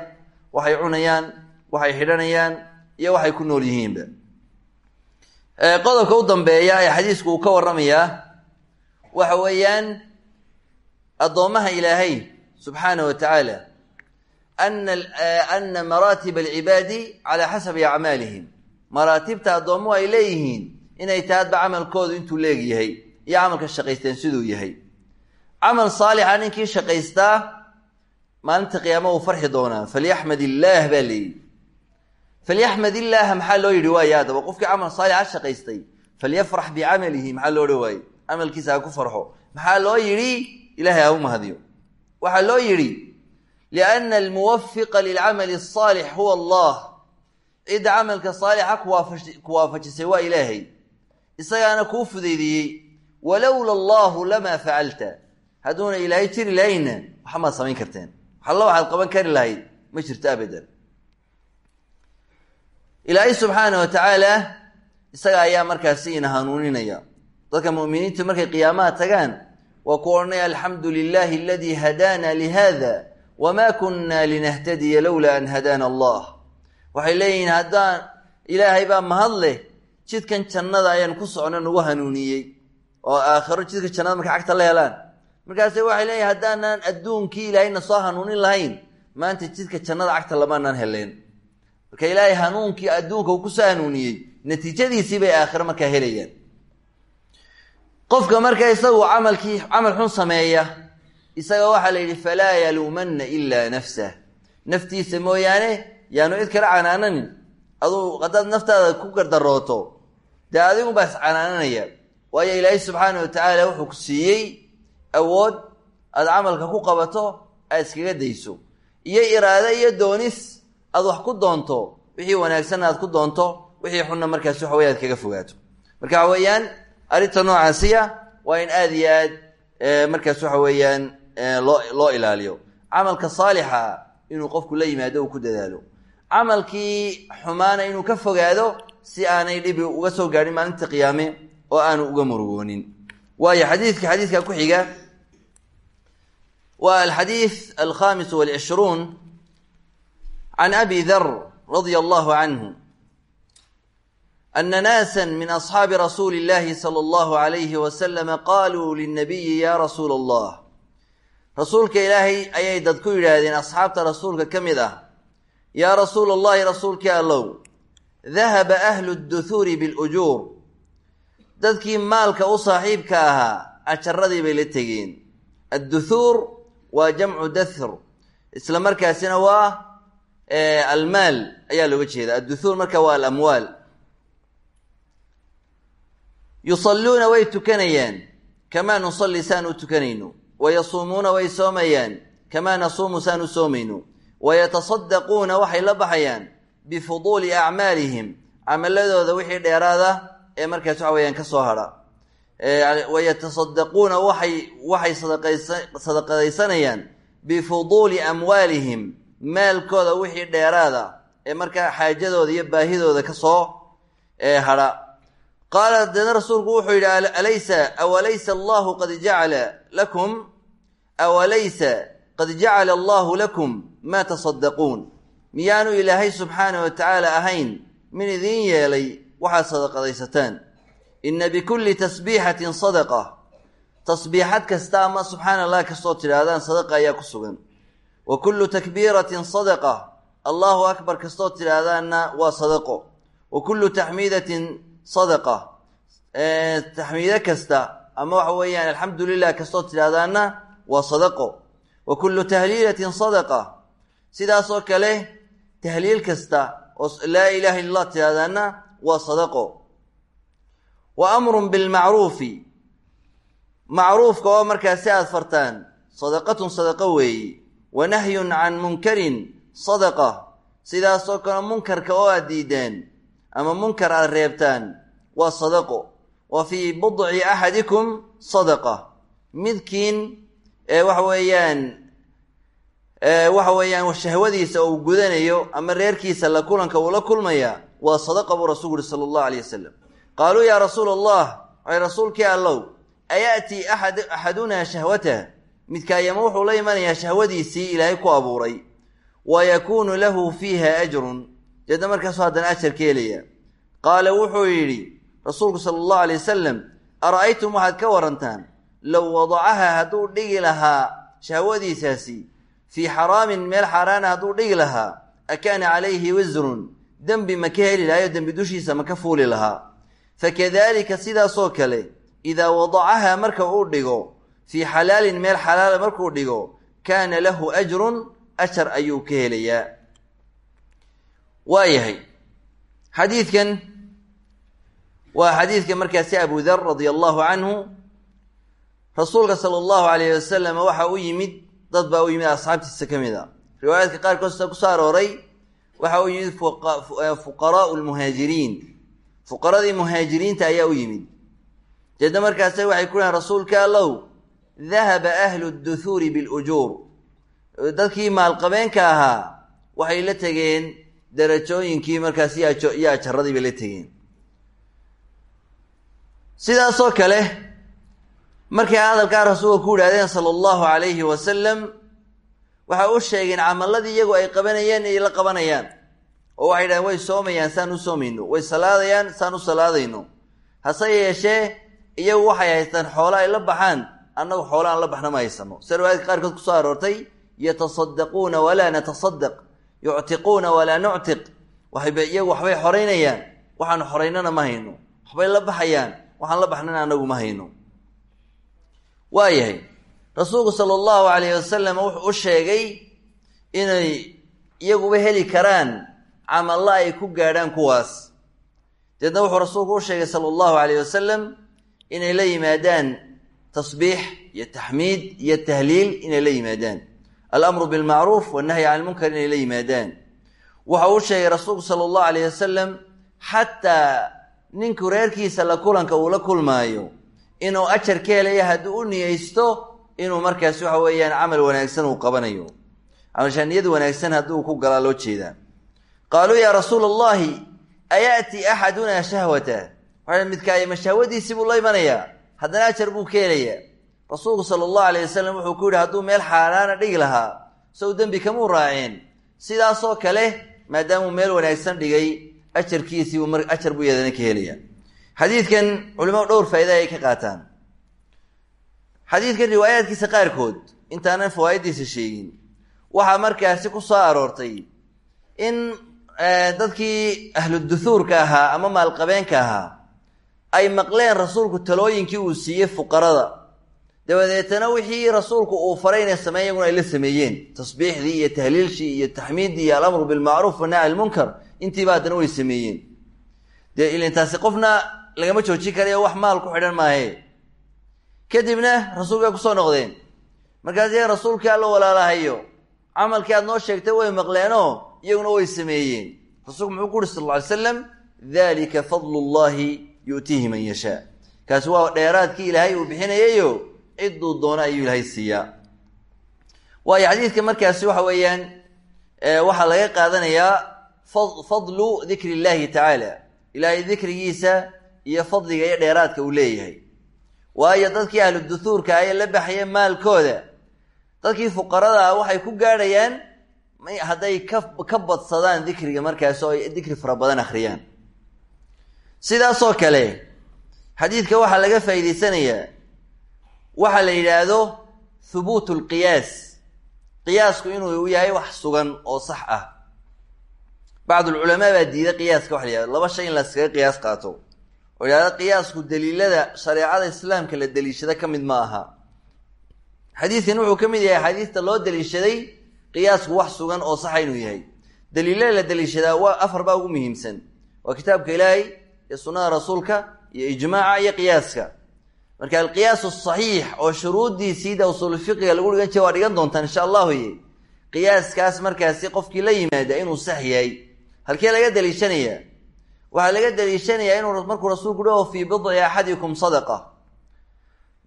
waxay cunayaan waxay xidhanayaan iyo waxay ku nool yihiinba. Qodobka u dambeeya ee xadiisku uu ka warramayaa waxa weeyaan addoommaha ilaahay subxaana wa tacaala ana maraatiba alcibaadi calaa xasabi acmaalihim maraatibta addoommuhu ay leeyihiin inay tahay hadba camalkoodu intuu leegyahay iyo camalka shaqaysteen siduu yahay camal saalixa ninkii shaqaystaa maalinta qiyaama uu farxi doonaa falyaxmad illaah baa leeyihi falyaxmad illaaha maxaa loo yidhi waaye haddaba qofkii camal saalixa shaqaystay falyafrax bicamalihi maxaa loo odhan waaye camalkiisa ha ku farxo maxaa loo yidhi ilaahay ha u lianna almuwafiqa lilcamali asaalix huwa allah cidda camalka saalixa ku waafajisay waa ilaahay isagaana kuu fudaydiyey walowla allahu lamaa facalta hadduuna ilaahay jiri lahayna waxmaad samayn karteen waxalla waxaad qaban kari lahayd ma jirto abadan ilaahay subxaana wa tacaala isaga ayaa markaasi ina hanuuninaya dadka mu'miniintu markay qiyaamaha tagaan waa ku odhanaya alxamdu lilahi aladii hadaana lihada wma kuna linahtadiya lowla an hadaana allah waxay leeyihiin haddaan ilaahay baa mahad leh jidkan jannada ayaan ku socno nagu hanuuniyey. oo aakhiro jidka jannada markay cagta la helaan. markaase waxay leeyihiin haddaanaan adduunkii ilaahayna soo hanuunin lahayn maanta jidka jannada cagta lamaanaan heleen. marka ilaahay hanuunkii adduunka uu ku soo hanuuniyey natiijadiisii bay aakhiro markaa helayaan. qofka marka isagu camalkii camal xun sameeya isaga waxaa la yidhi falaa yaluumanna ilaa nafsah. Naftiisa mooyaane yaanu cid kala canaananin. Aduu haddaad naftaada ku gardarooto dee adigunbaa is canaananaya. Waayo ilaahay subxaana wa tacaala wuxuu ku siiyey awood aad camalka ku qabato aad iskaga dayso. Iyo iraade iyo doonis aad wax ku doonto wixii wanaagsanna aad ku doonto wixii xunna markaas waxa wey aad kaga fogaato. Marka waxa weeyaan arrinta noocaasiya waa in aada iyo aad markaas waxa weeyaan loo loo ilaaliyo camalka saalixa inuu qofku la yimaado uu ku dadaalo camalkii xumaana inuu ka fogaado si aanay dhibi uga soo gaadhin maalinta qiyaame oo aanu uga murugoonin waayo xadiidka xadiidka ku xiga waa alxadiid alkhamis walcishruun can abi dar radia allahu canhu ana naasa min asxaabi rasuuli اllahi salى اllahu alayhi waslama qaluu linabiyi ya rasuula allah rasuulka ilaahay ayay dad ku yidhaahdeen asxaabta rasuulka ka mid ah yaa rasuula allahi rasuulkii allow dahaba ahlu duhuuri bilujuur. Dadkii maalka u saaxiibka ahaa ajaradii bay la tegeen. Adduhuur waa jamcu dahr isla markaasina waa almaal ayaa looga jeeda adduhuur marka waa alamwaal. Yusalluuna way tukanayaan kamaa nusalli saan u tukanayno wayasuumuuna way soomayaan kamaa nasuumu saan u soomayno wayatasaddaquuna waxay la baxayaan bifuduuli acmaalihim camaladooda wixii dheeraada ee markaas waxa weyaan ka soo hadha wayatasaddaquuna waxay waxay sadaqadaysanayaan bifuduuli amwaalihim maalkooda wixii dheeraada ee markaa xaajadooda iyo baahidooda ka soo hadha qaala deedna rasuulku wuxuu yidhi alaysa awalaysa allahu qad jacala lakum? Awalaysa qad jacala allahu lakum maa tasaddaquun miyaanu ilaahay subxaana wa tacaala ahayn min idiin yeelay waxaad sadaqadaysataan. Inna bikulli tasbiixatin sadaqa. Tasbiixad kasta ama subxaana allah kastoo tidhaahdaan sadaqa ayaa ku sugan. Wa kullu takbiiratin sadaqa. Allahu akbar kastoo tidhaahdaanna waa sadaqo. Wa taxmiidatin sadaqa. Taxmiide kasta ama waxa weeyaan alxamdu lilah kastoo tidhahdaana waa sadaqo. Wa kullu tahliilatin sadaqa. Sidaasoo kale tahliil kasta oo laa ilaha illa allah waa sadaqo. Wa amrun bilmacruufi macruufka oo markaasi aada fartaan sadaqatun sadaqo weeye wa nahyun can munkarin sadaqa. Sidaasoo kale munkarka oo aad diideen ama munkar aad reebtaan waa sadaqo wa fii budci axadikum sadaqa. Midkiin waxa weeyaan waxa weeyaan shahwadiisa uu gudanayo ama reerkiisa la kulanka uu la kulmaya waa sadaqa buu rasuulku uhi sala allahu alayh wasalam qaaluu yaa rasuula allah waxay rasuulkii allow ayatii axad axadunaa shahwatah midkaayama wuxuu la imanayaa shahwadiisii ilaahay ku abuuray. Wa yakuunu lahu fiiha ajrun. Deedna markaasuu haddana ajar ka helaya qaala wuxuu yidhi rasuulku sala allahu alay wasalam ara'aytum waxaad ka warantaan? Low wadacaha hadduu dhigi lahaa shahwadiisaasi fii xaraamin meel xaaraana hadduu dhigi lahaa akaana calayhi wisrun dembi ma ka heli lahayo dembi dushiisa ma ka fuuli lahaa. Fakadalika sidaasoo kale idaa wadacaha marka uu dhigo fii xalaalin meel xalaala markuu dhigo kaana lahu ajrun ajar ayuu ka helayaa. Waa yahay xadiidkan waa xadiidka markaasi abu dar radia allahu canhu rasuulka sala allahu alayh wasalam waxa u yimid dad baa u yimid asxaabtiisa ka mid a. Riwaayaadka qaarkood sida ku soo arooray waxa u yimid fuqaraau lmuhaajiriin fuqaradii muhaajiriinta ayaa u yimid. Deedna markaase waxay ku dhahen rasuulka allow dahaba ahlu duhuuri bilujuur. Dadkii maalqabeenka ahaa waxay la tegeen darajooyinkii markaas iyo ajaradii bay la tegeen sidaasoo kale markay hadalkaa rasuulka ku yidhahdeen sala allahu calayhi wasalam waxay u sheegeen camaladii iyagu ay qabanayeen inay la qabanayaan. Oo waxay yidhahdeen way soomayaan saan u soomayno. Way salaadayaan saan u salaadayno. Hase yeeshee iyagu waxay haystaan xoolo ay la baxaan annagu xoolo aan la baxna ma haysano. Sida riwaayadka qaarkood ku soo aroortay yatasaddaquuna walaa natasadaq yuctiquuna walaa nuctiq. Waxayba iyagu waxbay xoraynayaan waxaanu xoraynana ma hayno waxbay la baxayaan waxaan la baxnana anagu ma hayno. Waa yahay rasuulku sala allahu calayhi wasalam wuxuu u sheegay inay iyaguba heli karaan camalla ay ku gaadhaan kuwaas. Deedna wuxuu rasuulku u sheegay sala allahu calayh wasalam inay la yimaadaan tasbiix iyo taxmiid iyo tahliil inay la yimaadaan. Alamru bilmacruuf wannahyi can ilmunkar inay la yimaadaan. Waxa sheegay rasuulku sala allahu alayh wasalam xataa ninku reerkiisa la kulanka uu la kulmaayo inuu ajar ka helaya haddii u niyeysto inuu markaas waxa weeyaan camal wanaagsan uu qabanayo. Camalshaaniyad wanaagsan haddii uu ku galaa loo jeedaa qaaluu yaa rasuula allahi ayaati axadunaa shahwata? Waxay midkaayama shahwadiisii buu la imanayaa haddana ajar buu ka helayaa rasuulku sala allahu alayh wasalam wuxuu ku yidhi hadduu meel xaaraana dhigi lahaa sow dembi kamuu raaceen. Sidaasoo kale maadaamuu meel wanaagsan dhigay ajarkiisii ajar buu iyadana ka helayaa xadiidkan culimadu dhowr faaida ay ka qaataan. Xadiidkan riwaayaadkiisa qaarkood intaanan fawaaiddiisa sheegin waxaa markaasi ku soo aroortay in dadkii ahluduhuurka ahaa ama maalqabeenka ahaa ay maqleen rasuulku talooyinkii uu siiyey fuqarada. Dabadeetana wixii rasuulku uu faray inay sameeyan iyaguna ay la sameeyeen. Tasbiixdii iyo tahliilshii iyo taxmiiddii iyo alamru bilmacruuf wanahy lmunkar intiiba haddana way sameeyeen. Dee ilintaasi qofna lagama joojin karayo wax maal ku xidhan maahe. Kadibna rasuulka ay ku soo noqdeen. Markaas ya rasuulkii alla walaalahayo camalkii aad noo sheegtay way maqleenoo iyaguna way sameeyeen. Rasuulku muxuu ku uhi sal lla ly slam dalika fadlu yu'tiihi man yashaa. Kaasi waa dheeraadkii ilaahay uu bixinayayo cidduu doona ayuu ilaahay siiyaa. Waayo xadiidka markaasi waxa weeyaan waxaa laga qaadanayaa fadlu dikri illahi tacaala ilaahay dikrigiisa iyo fadliga iyo dheeraadka uu leeyahay. Waayo dadkii ahlu duhuurka ay la baxaya maalkooda dadkii fuqarada ah waxay ku gaadhayaan hadday ka badsadaan dikriga markaas oo ay dikri fara badan akhriyaan. Sidaasoo kale xadiidka waxaa laga faa'iidaysanayaa. Waxaa la yidhaahdo hubuutu lqiyaas qiyaasku inuu yahay wax sugan oo sax ah bacdulculamaa baa diiday qiyaaska waxa la yihahdo laba shay in la iskaga qiyaas qaato. oo yidhahda qiyaasku daliilada shareecada islaamka la deliishada ka mid ma aha. xadiidkan wuxuu ka mid yahay xadiista loo deliishaday qiyaasku wax sugan oo saxa inuu yahay. daliilada la deliishadaa waa afar baa ugu muhiimsan. waa kitaabka ilaahay iyo sunnada rasuulka iyo ijmaaca iyo qiyaaska. marka alqiyaas asaxiix oo shuruuddiisiida usuul fiqiga lagu dhigan jira waa dhigan doontaan insha allahu. ye qiyaaskaas markaasi qofkii la yimaada inuu sax yahay halkee laga daliishanayaa waxaa laga daliishanayaa inuu markuu rasuulku dhaho fii bidci axadikum sadaqa.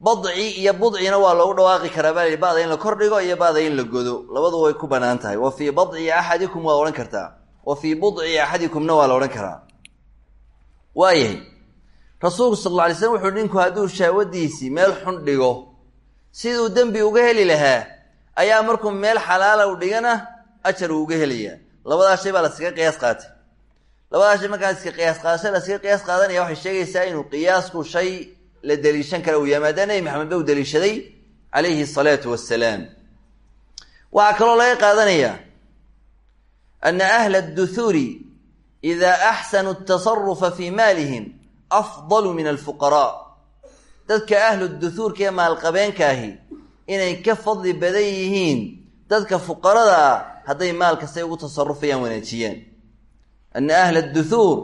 Badci iyo budcina waa loogu dhawaaqi karaa baa bada in la kordhigo iyo bada in la godo. Labadu way ku bannaan tahay. Wa fii badci axadikum waa odhan kartaa. Wa fii budci axadikumna waa la odhan karaa. Waayahay rasuulku sal alla alay slam wuxuu ninku hadduu shahwadiisii meel xun dhigo siduu dembi uga heli lahaa ayaa markuu meel xalaala u dhigana ajar uu uga helayaa labadaa shay baa laskaga qiyaas qaatay. Labadaa shay markaa iska qiyaas qaadasha laskaga qiyaas qaadanaya waxay sheegaysaa inuu qiyaasku shay la deliishan kara uu yahay maadaama nebi maxamed ba u deliishaday calayhi asalaatu wassalaam. Waxaa kaloo laga qaadanayaa ana ahla adduhuuri idaa axsanuu atasarufa fii maalihim afdalu min alfuqaraa. Dadka ahlu duhuurka ee maalqabeenka ahi inay ka fadli badan yihiin dadka fuqarada ah hadday maalka say ugu tasarufayaan wanaajiyaan ana ahla adduhuur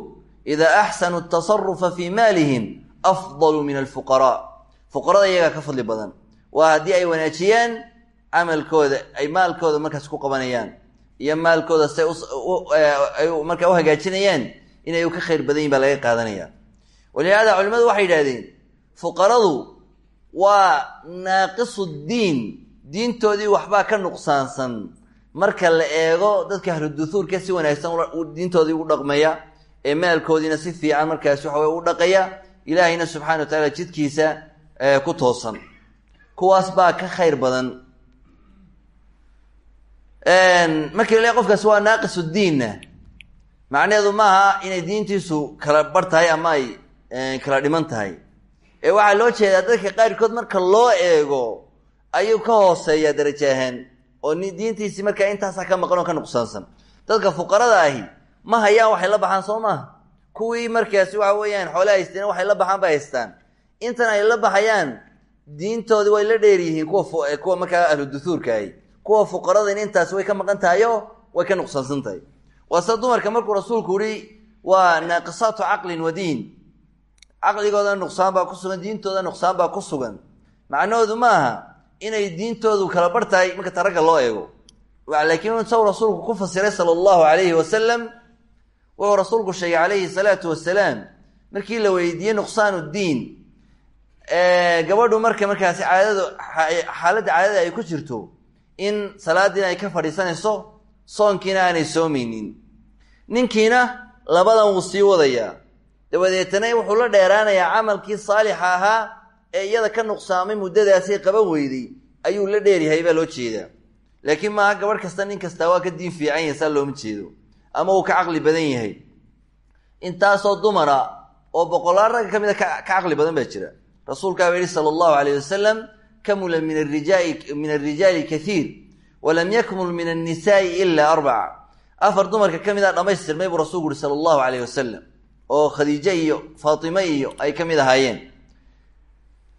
idaa axsanuu atasarufa fii maalihim afdalu min alfuqaraa fuqarada iyagaa ka fadli badan. Waa haddii ay wanaajiyaan camalkooda ay maalkooda markaas ku qabanayaan. Iyo maalkooda say ay markaa u hagaajinayaan inay u ka khayr badan yihiin baa laga qaadanaya. Walihaada culimadu waxay yidhahdeen fuqaradu waa naaqisu diin diintoodii waxbaa ka nuqsaansan. Marka la eego dadka ahluduhuurka si wanaagsan diintoodii ugu dhaqmaya ee maalkoodiina si fiican markaas waxa wey u dhaqaya ilaahayna subxana wa tacaala jidkiisa ku toosan. Kuwaas baa ka khayr badan. Markii la qofkaas waa naaqisu diinna. Macnaheedu maaha inay diintiisu kala bar tahay ama ay kala dhiman tahay. Ee waxaa loo jeedaa dadka qaarkood marka loo eego ayuu ka hooseeyaa darajo ahaan oo diintiisii markaa intaasa ka maqan oo ka nuqsaansan. Dadka fuqarada ahi ma hayaan waxay la baxaan soo maaha? Kuwii markaasi waxa weeyaan xoole haysteen waxay la baxaan bay haystaan. Intan ay la baxayaan diintoodii way la dheer yihiin kuwa kuwa markaa ahlu duhuurka ahi. Kuwa fuqaradin intaasi way ka maqan tahayo way ka nuqsaansan tahay. Waa dumarka markuu rasuulku yihi waa naaqisaatu caqlin wa diin. Caqligooda nuqsaan baa ku sugan diintooda nuqsaan baa ku sugan. Macnahoodu ma inay diintoodu kala bar tahay marka ta ragga loo eego. Laakiin saw rasuulku ku fasiray sala allahu calayhi wasalam wuxuu rasuulku sheegay calayhi salaatu wasalaam markii la weydiiyey nuqsaanu diin. Gabadhu marka markaasi caadadu xaaladda caadada ay ku jirto in salaadiina ay ka fadhiisanayso soonkiina aanay soomeynin ninkiina labadan wuu sii wadayaa. Dabadeetana wuxuu la dheeraanayaa camalkii saalixa ahaa ee iyada ka nuqsaamay muddadaasay qaban weyday ayuu la dheeryahay baa loo jeedaa. Laakiin maaha gabadh kasta nin kastaa waa ka diin fiican yahay saa looma jeedo. Ama uu ka caqli badan yahay. Intaasoo dumara oo boqolaal ragga ka mid a ka caqli badan baa jira. Rasuulkaaba yihi sala allahu calayh wasalam kamula min arijaai min alrijaali kaiir walam yakmul min annisaai ilaa arbaca afar dumarka ka mid a dhamaystirmay buu rasuulku yihi sala allahu calayh wasalam oo khadiijo iyo faatime iyo ay ka mid ahaayeen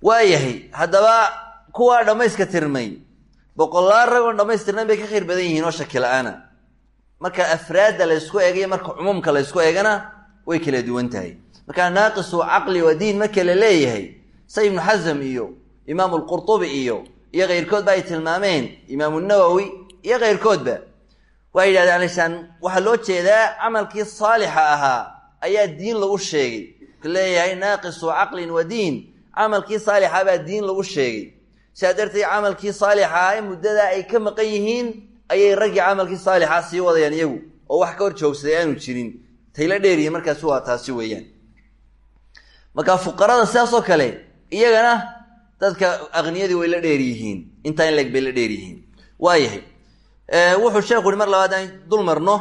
waayahay haddaba kuwaa dhammayska tirmay boqolaal rag oon dhammaystirnayn bay ka khayr badan yihiin oo shaki la'aana marka afraadda la ysku eegayo marka cumuumka la ysku eegana way kala duwan tahay. Marka naaqisu caqli wa diin marka la leeyahay sa ibnu xasam iyo imaamu lqurtubi iyo iyo keyrkoodba ay tilmaameen imaamu nawowi iyo keyrkoodba waxay yidhahdeen alishaan waxaa loo jeedaa camalkii saalixa ahaa ayaa diin lagu sheegay. Marka leeyahay naaqisu caqlin wa diin camalkii saalixa baa diin lagu sheegay. Sidaa darteed camalkii saalixa ee muddadaa ay ka maqan yihiin ayay raggii camalkii saalixa sii wadayaan iyagu oo wax ka hor joogsaday aanu jirin. Tayla dheeriyihin markaasi waa taasi weeyaan. Marka fuqarada sidaasoo kale iyagana dadka aqniyadii way la dheer yihiin. Intaa in leeg bay la dheer yihiin. Waayahay. Wuxuu sheekhu mar labaad aan dul marno.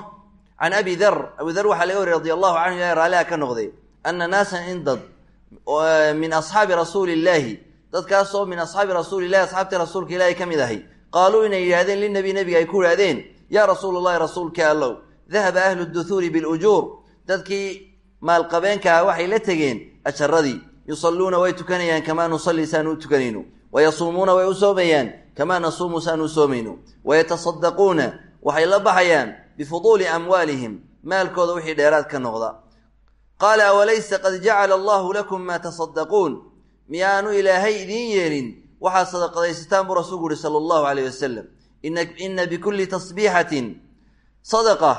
Can abi dar abi dar waxaa laga wariy radi allahu canhu ilahay raaliha ka noqday ana naasan min asxaabi rasuuli illaahi dadkaasoo min asxaabi rasuulillahi asxaabtii rasuulka ilaahi ka mid ahay. Qaaluu inay yidhahdeen linabi nebiga ay ku idhahdeen yaa rasuul allahi rasuulka allow dahaba ahlu duhuuri bilujuur dadkii maalqabeenkaha waxay la tegeen ajaradii yusalluuna way tukanayaan kamaa nusalli saanu u tukanayno wayasuumuuna way u soomayaan kamaa nasuumu saanu u soomayno wayatasaddaquuna waxay la baxayaan bifuduuli amwaalihim. Maalkooda wixii dheeraad ka noqda qaala awalaysa qad jacala allahu lakum maa tasaddaquun miyaanu ilaahay idiin yeelin waxaad sadaqadaysataan buu rasuulku uhi sala allahu calayh wasalam ina bikulli tasbiixatin sadaqa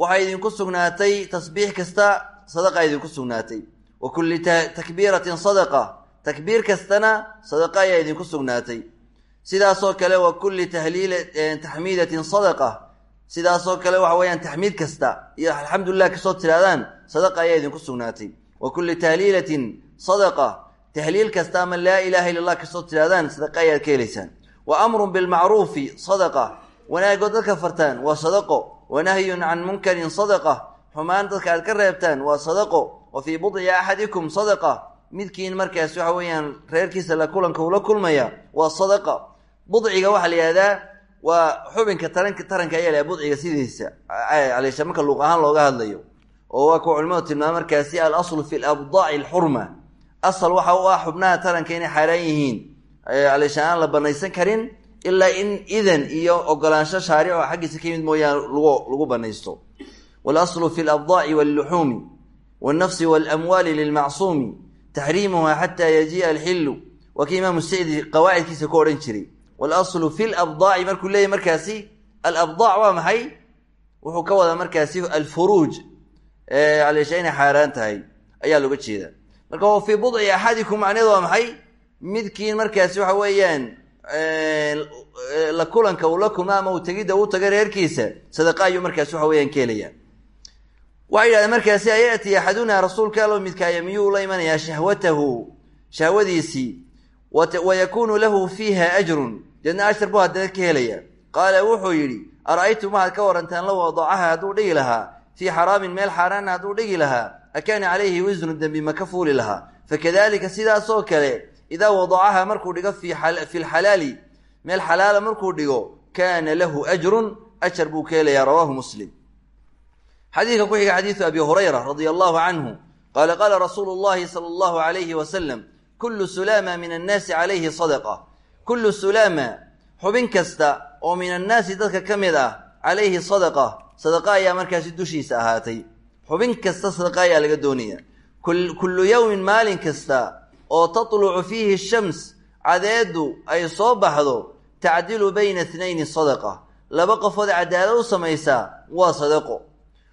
waxay idinku sugnaatay tasbiix kasta sadaqa idinku sugnaatay. Wa kulli takbiiratin sadaqa. Takbiir kastana sadaqa ayaa idinku sugnaatay. Sidaasoo kale wa kulli tahliil taxmiidatin sadaqa sidaasoo kale waxa weeyaan taxmiid kasta iyo alxamdulilah ka soo tirahdaan sadaqa ayaa idinku sugnaatay. Wa kulli tahliilatin sadaqa tahliil kasta ama laa ilaaha illa allah ka soo tirahdaan sadaqa ayaad ka helaysaan. Wa amrun bilmacruufi sadaqa. Wanaagoo dadka fartaan waa sadaqo. Wa nahyun can munkarin sadaqa. Xumaan dadka aad ka reebtaan waa sadaqo. Wa fii budci axadikum sadaqa. Midkiin markaas waxa weeyaan reerkiisa la kulanka ula kulmaya waa sadaqa. Budciga waxaa la yihahdaa waa xubinka taranka taranka ayaa budciga sidiisa. Caleesha marka luuq ahaan looga hadlayo oo waa kuwa culimadu tilmaama markaasi al aslu fi labdaaci alxurma. Asal waxa u ah xubnaha taranka inay xaaraan yihiin. Caleesha aan la banaysan karin ilaa in idan iyo ogolaansho shaaric oo xaggiisa ka yimid mooyaane lagu banaysto walaslu fi labdaaci walluxuumi wاlnafsi walamwaali lilmacsuumi. Taxriimuha xata yajiia alxilu waa kii imaamu sacdi qawaacidkiisa ku odhan jiray walaslu fi labdaaci markuu leeyahy markaasi alabdaac waa maxay wuxuu ka wadaa markaasi alfuruuj caleesha inay xaaraan tahay ayaa looga jeeda marka fii budci axadikum macneedu waa maxay midkiin markaasi waxa weeyaan la kulanka uu la kulma ama uu tegidda u taga reerkiisa sadaqa ayuu markaasi waxa weyaan ka helaya waxay yidhahdeen markaasi ayati axadunaa rasuulka allo midkaaya miyuu la imanayaa shahwadiisii wa yakuunu lahu fiiha ajrun deedna ashar buu haddana ka helaya qaala wuxuu yidhi ara-aytum waxaad ka warantaan low wadacaha hadduu dhigi lahaa? Fii xaraamin meel xaaraana hadduu dhigi lahaa? Akaana calayhi wisnu dembi ma ka fuuli lahaa? Fakadalika sidaasoo kale idaa wadacaha markuu dhigo fi lxalaali meel xalaala markuu dhigo kaana lahu ajrun ajar buu ka helayaa rawaahu muslim. Xadiidka ku xiga xadiidu abi hurayra radia allahu canhu qaala qaala rasuulu llahi sala allahu alayhi wasalam kullu sulaama min annaasi calayhi sadaqa kullu sulaama xubin kasta oo min annaasi dadka ka mid ah calayhi sadaqa sadaqa ayaa markaasi dushiisa ahaatay. Xubin kasta sadaqa ayaa laga doonaya. Kullu yowmin maalin kasta oo tatlucu fiihi shams cadeedu ay soo baxdo tacdilu bayna itnayni sadaqa. Laba qofood cadaalad u samaysaa waa sadaqo.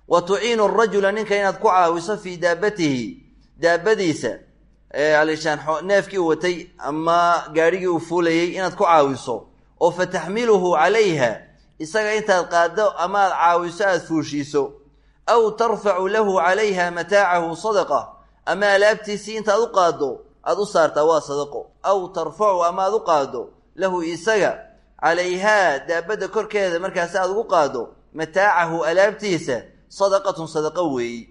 Wa tuciinu arajula ninka inaad ku caawiso fii daabatihi daabadiisa alishaan neefkii u watay ama gaadhigii uu fuulayey inaad ku caawiso oo fa taxmiluhu calayha isaga intaad qaaddo ama aad caawiso aada fuushiiso aw tarfacu lahu calayha mataacahu sadaqa ama alaabtiisii intaad u qaaddo aada u saartaa waa sadaqo. Aw tarfacu ama aad u qaaddo lahu isaga calayhaa daabadda korkeeda markaasi aad ugu qaaddo mataacahu alaabtiisa sadaqatun sadaqo weeyi.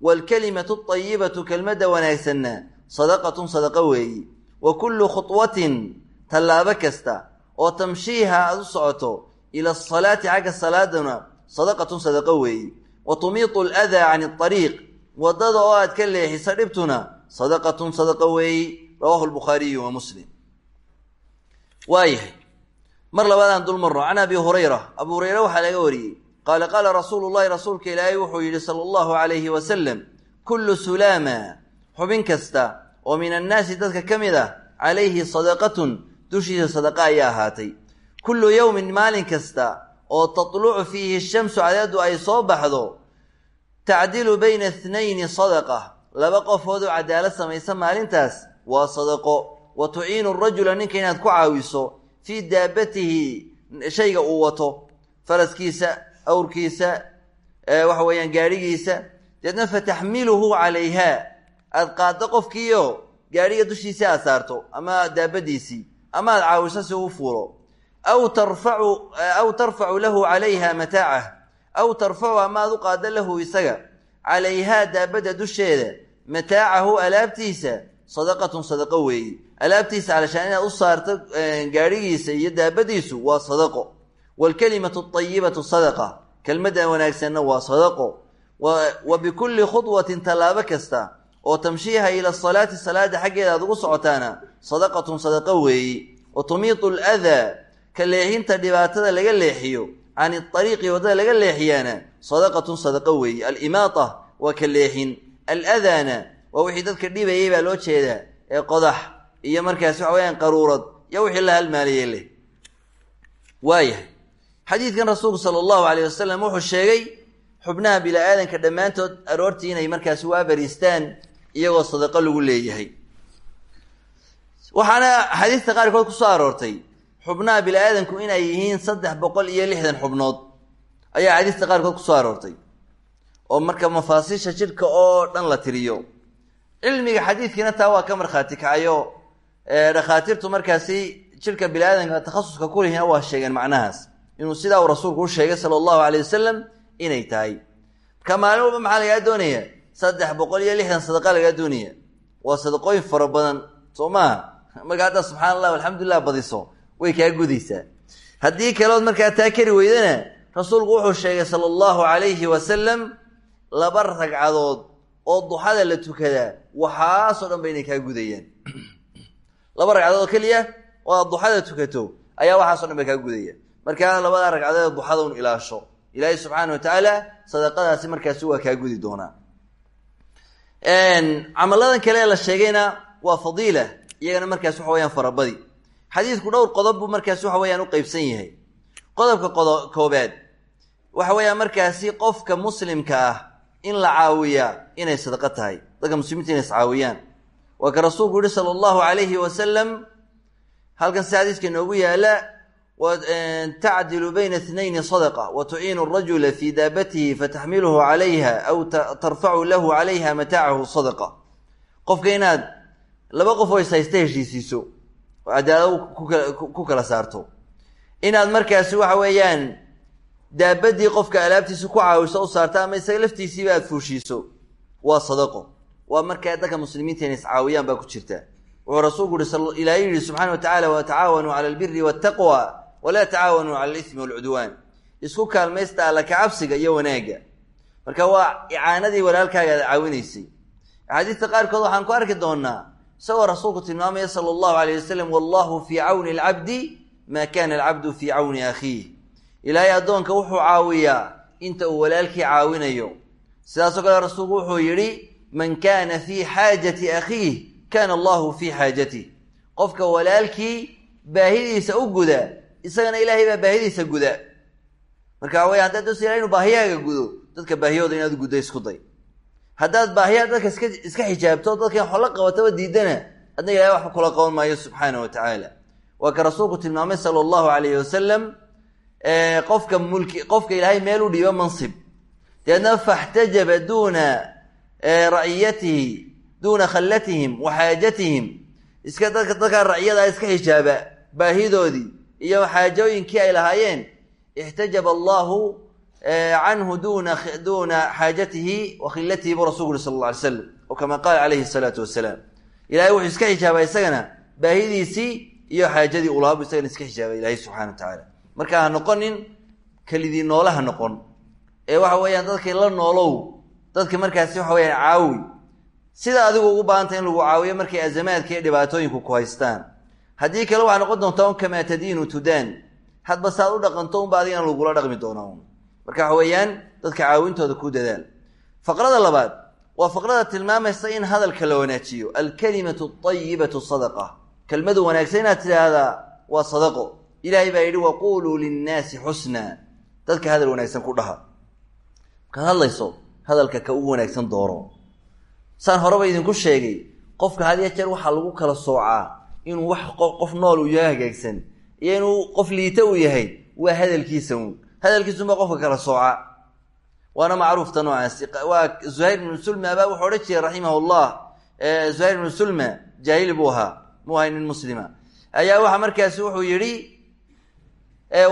Waalkalimatu ayibatu kelmadda wanaagsanna sadaqatun sadaqo weeyi. Wa kullu khudwatin tallaabo kasta oo tamshiiha aada u socoto ila asalaati xagga salaadana sadaqatun sadaqo weeyi. Wa tumiitu aladaa cani ariiq waddada oo aad ka leexisa dhibtuna sadaqatun sadaqo weeyi. Rawaahu lbukhaariyu wa muslim. Waayahay mar labaadaan dul marno can abi hurayra abu hureyre waxaa laga wariyey. Qaala qaala rasuulu llahi rasuulka ilaahay wuxuu yidhi sala allahu calayhi wasalam kullu sulaama xubin kasta oo min annaasi dadka ka mid ah calayhi sadaqatun dushiisa sadaqa ayaa ahaatay. Kullu yowmin maalin kasta oo tatlucu fiihi shamsu cadeedu ay soo baxdo tacdilu bayna ithnayni sadaqa. Laba qofoodoo cadaalad samaysa maalintaas waa sadaqo. Wa tuciinu rajula ninka inaad ku caawiso fii daabatihi shayga uu wato faraskiisa awrkiisa waxa weeyaan gaadhigiisa deedna fa taxmiluhu calayha aada qaaddo qofkiio gaadhiga dushiisa aad saarto ama daabadiisii ama aad caawiso si uu fuulo. Aw tarfacu aw tarfacu lahu calayha mataacah aw tarfacu ama aad u qaaddo lahu isaga. Calayhaa daabadda dusheeda mataacahu alaabtiisa sadaqatun sadaqo weeyi. Alaabtiisa calashaan inaad u saarto gaadhigiisa iyo daabadiisu waa sadaqo. Waalkalimatu ayibatu sadaqa kelmadda wanaagsanna waa sadaqo. Wa bikulli khudwatin tallaabo kasta oo tamshiiha ila salaati salaada xaggeeda aad ugu socotaana sadaqatun sadaqo weeyi wa tumiitu aladaa ka leexinta dhibaatada laga leexiyo can iariiqi waddada laga leexiyaana sadaqatun sadaqo weeyi alimaata waa ka leexin aladaana waa wixii dadka dhibayay baa loo jeedaa ee qodax iyo markaasi waxa weyaan qaruurad iyo wixii la halmaalayay leh waayahay xadiidkan rasuulku sala allahu alayh wasalam wuxuu sheegay xubnaha bila-aadanka dhammaantood aroortii inay markaasi waa bariistaan iyagoo sadaqo lagu leeyahay. Waxaana xadiista qaarkood ku soo aroortay xubnaha bila-aadanku inay yihiin saddex boqol iyo lixdan xubnood ayaa xadiista qaarkood ku soo aroortay. Oo marka mafaasiisha jidhka oo dhan la tiriyo. Cilmiga xadiidkiina taa waa ka markhaati kacayo dhakhaatiirtu markaasi jidhka bini-aadanka takhasuska kulihina waa sheegeen macnahaas. Inuu sidaa uu rasuulku u sheegay sala allahu alay wasalam inay tahay. Marka maalin walba maxaa lagaa doonaya saddex boqol iyo lixdan sadaqa lagaa doonaya waa sadaqooyin fara badan soo maaha marka hadda subxana allah alxamdulilah badiso. Way kaa gudaysaa haddii kaleod markaa taa kari weydana rasuulku wuxuu sheegay sala allahu calayhi wasalam laba ragcadood oo duxada la tukadaa waxaasoo dhan ba inay kaa gudayaan laba ragcadood oo keliya oo aad duxada tukato ayaa waxaaso dhan ba kaa gudaya markaa labada ragcadood duxada un ilaasho. Ilaahay subxaana wa tacaala sadaqadaasi markaasi waa kaa gudi doonaa camaladan kale ee la sheegayna waa fadiila iyagana markaas waxa weyaan farabadi. Xadiidku dhowr qodob buu markaas waxa weyaan u qeybsan yahay. Qodobka qodo koobaad waxa weeyaan markaasi qofka muslimka ah in la caawiyaa inay sadaqo tahay dadka muslimiinta inay iscaawiyaan. Waa ka rasuulku yihi sala allahu calayhi wasalam halkan si xadiiska inoogu yaalla tacdilu bayna itnayni sadaqa wa tuciinu arajula fii daabatihi fataxmiluhu calayha aw tarfacu lahu calayha mataacahu sadaqa qofka inaad laba qof oo is haysta heshiisiiso oo cadaalado ku kala saarto inaad markaasi waxa weeyaan daabadii qofka alaabtiisa ku caawiso u saarto ama isaga laftiisiiba aada fuushiiso waa sadaqo waa markaa dadka muslimiinta inay iscaawiyaan baa ku jirta wuxuu rasuulku yihi ilaahay yihi subxana wa albiri waltaqwa walaa tacaawanuu cala alismi walcudwaan. Isku kaalmaysta alla kacabsiga iyo wanaagga. Marka waa icaanadii walaalkaaga aad caawinaysay. Axaadiista qaarkood waxaan ku arki doonaa isagoo rasuulku tilmaamaya sala allahu alayh wasalam wallahu fii cawni alcabdi maa kana alcabdu fii cawni akhiih. Ilaahay addoonka wuxuu caawiyaa inta uu walaalkii caawinayo. Sidaasoo kale rasuulku wuxuu yidhi man kaana fii xaajati akhiih kaana allahu fii xaajatih qofka walaalkii baahidiisa u guda isagana ilaahay baa baahidiisa guda. Marka way haddaad doonsa ilahay inu baahiyaaga gudo dadka baahiyooda inaad guddo isku day. Haddaad baahiyaa dadka iska iska xijaabto dadka xollo qabataba diidana adna ilahay waxba kula qaban maayo subxaana wa tacaala. Waa ka rasuulku tilmaamay sala allahu calayhi wasalam qofka mulki qofka ilaahay meel u dhiibo mansib. Deedna faxtajaba duuna raciyatihi duuna khallatihim wa xaajatihim. Iska dadka dadkaa raciyada iska xijaaba baahidoodii iyo xaajooyinkii ay lahaayeen ixtajaba allahu canhu duna duuna xaajatihi wa khilatihi buu rasulku uri sal alla alay slam oo kama qaala calayhi salaatu wasalaam ilahay wuxuu iska xijaabaa isagana baahidiisii iyo xaajadii ulaabu isagana iska xijaabay ilaahay subxana wa tacaala. Marka ha noqonin kelidii noole ha noqon. Ee waxa weeyaan dadkii la noolow dadka markaasi waxa weyaan caawi. Sida adigu ugu baahantay in lagu caawiyo markay azamaadka iyo dhibaatooyinku ku haystaan haddii kale waxaa noqon doontaa un kamaa tadiinu tudaan. Hadba saad u dhaqanto unba adigana lagula dhaqmi doonaa marka waxa weeyaan dadka caawintooda ku dadaal faqrada labaad waa faqrada tilmaamaysa in hadalka la wanaajiyo. Alkalimatu ayibatu sadaqa. Kelmadu wanaagsan inaad tidhaahdaa waa sadaqo. Ilaahay baa yidhi waquluu linnaasi xusna. Dadka hadal wanaagsan ku dhaha. Markaad hadlayso hadalka ka ugu wanaagsan dooro. Saan horeba idinku sheegay qofka had jeer waxaa lagu kala soocaa inuu wax qof nool uu yahay hagaagsan iyo inuu qof liita uu yahay waa hadalkiisa uun. Hadalkiisunba qofka kala sooca. Waana macruufta noocaasi waa zuhayr ibnu sulma baa wuxuu odhan jiray raximah llah zuhayr ibnu sulma jaahili buu ahaa. Mu ahay nin muslima. Ayaa waxa markaasi wuxuu yidhi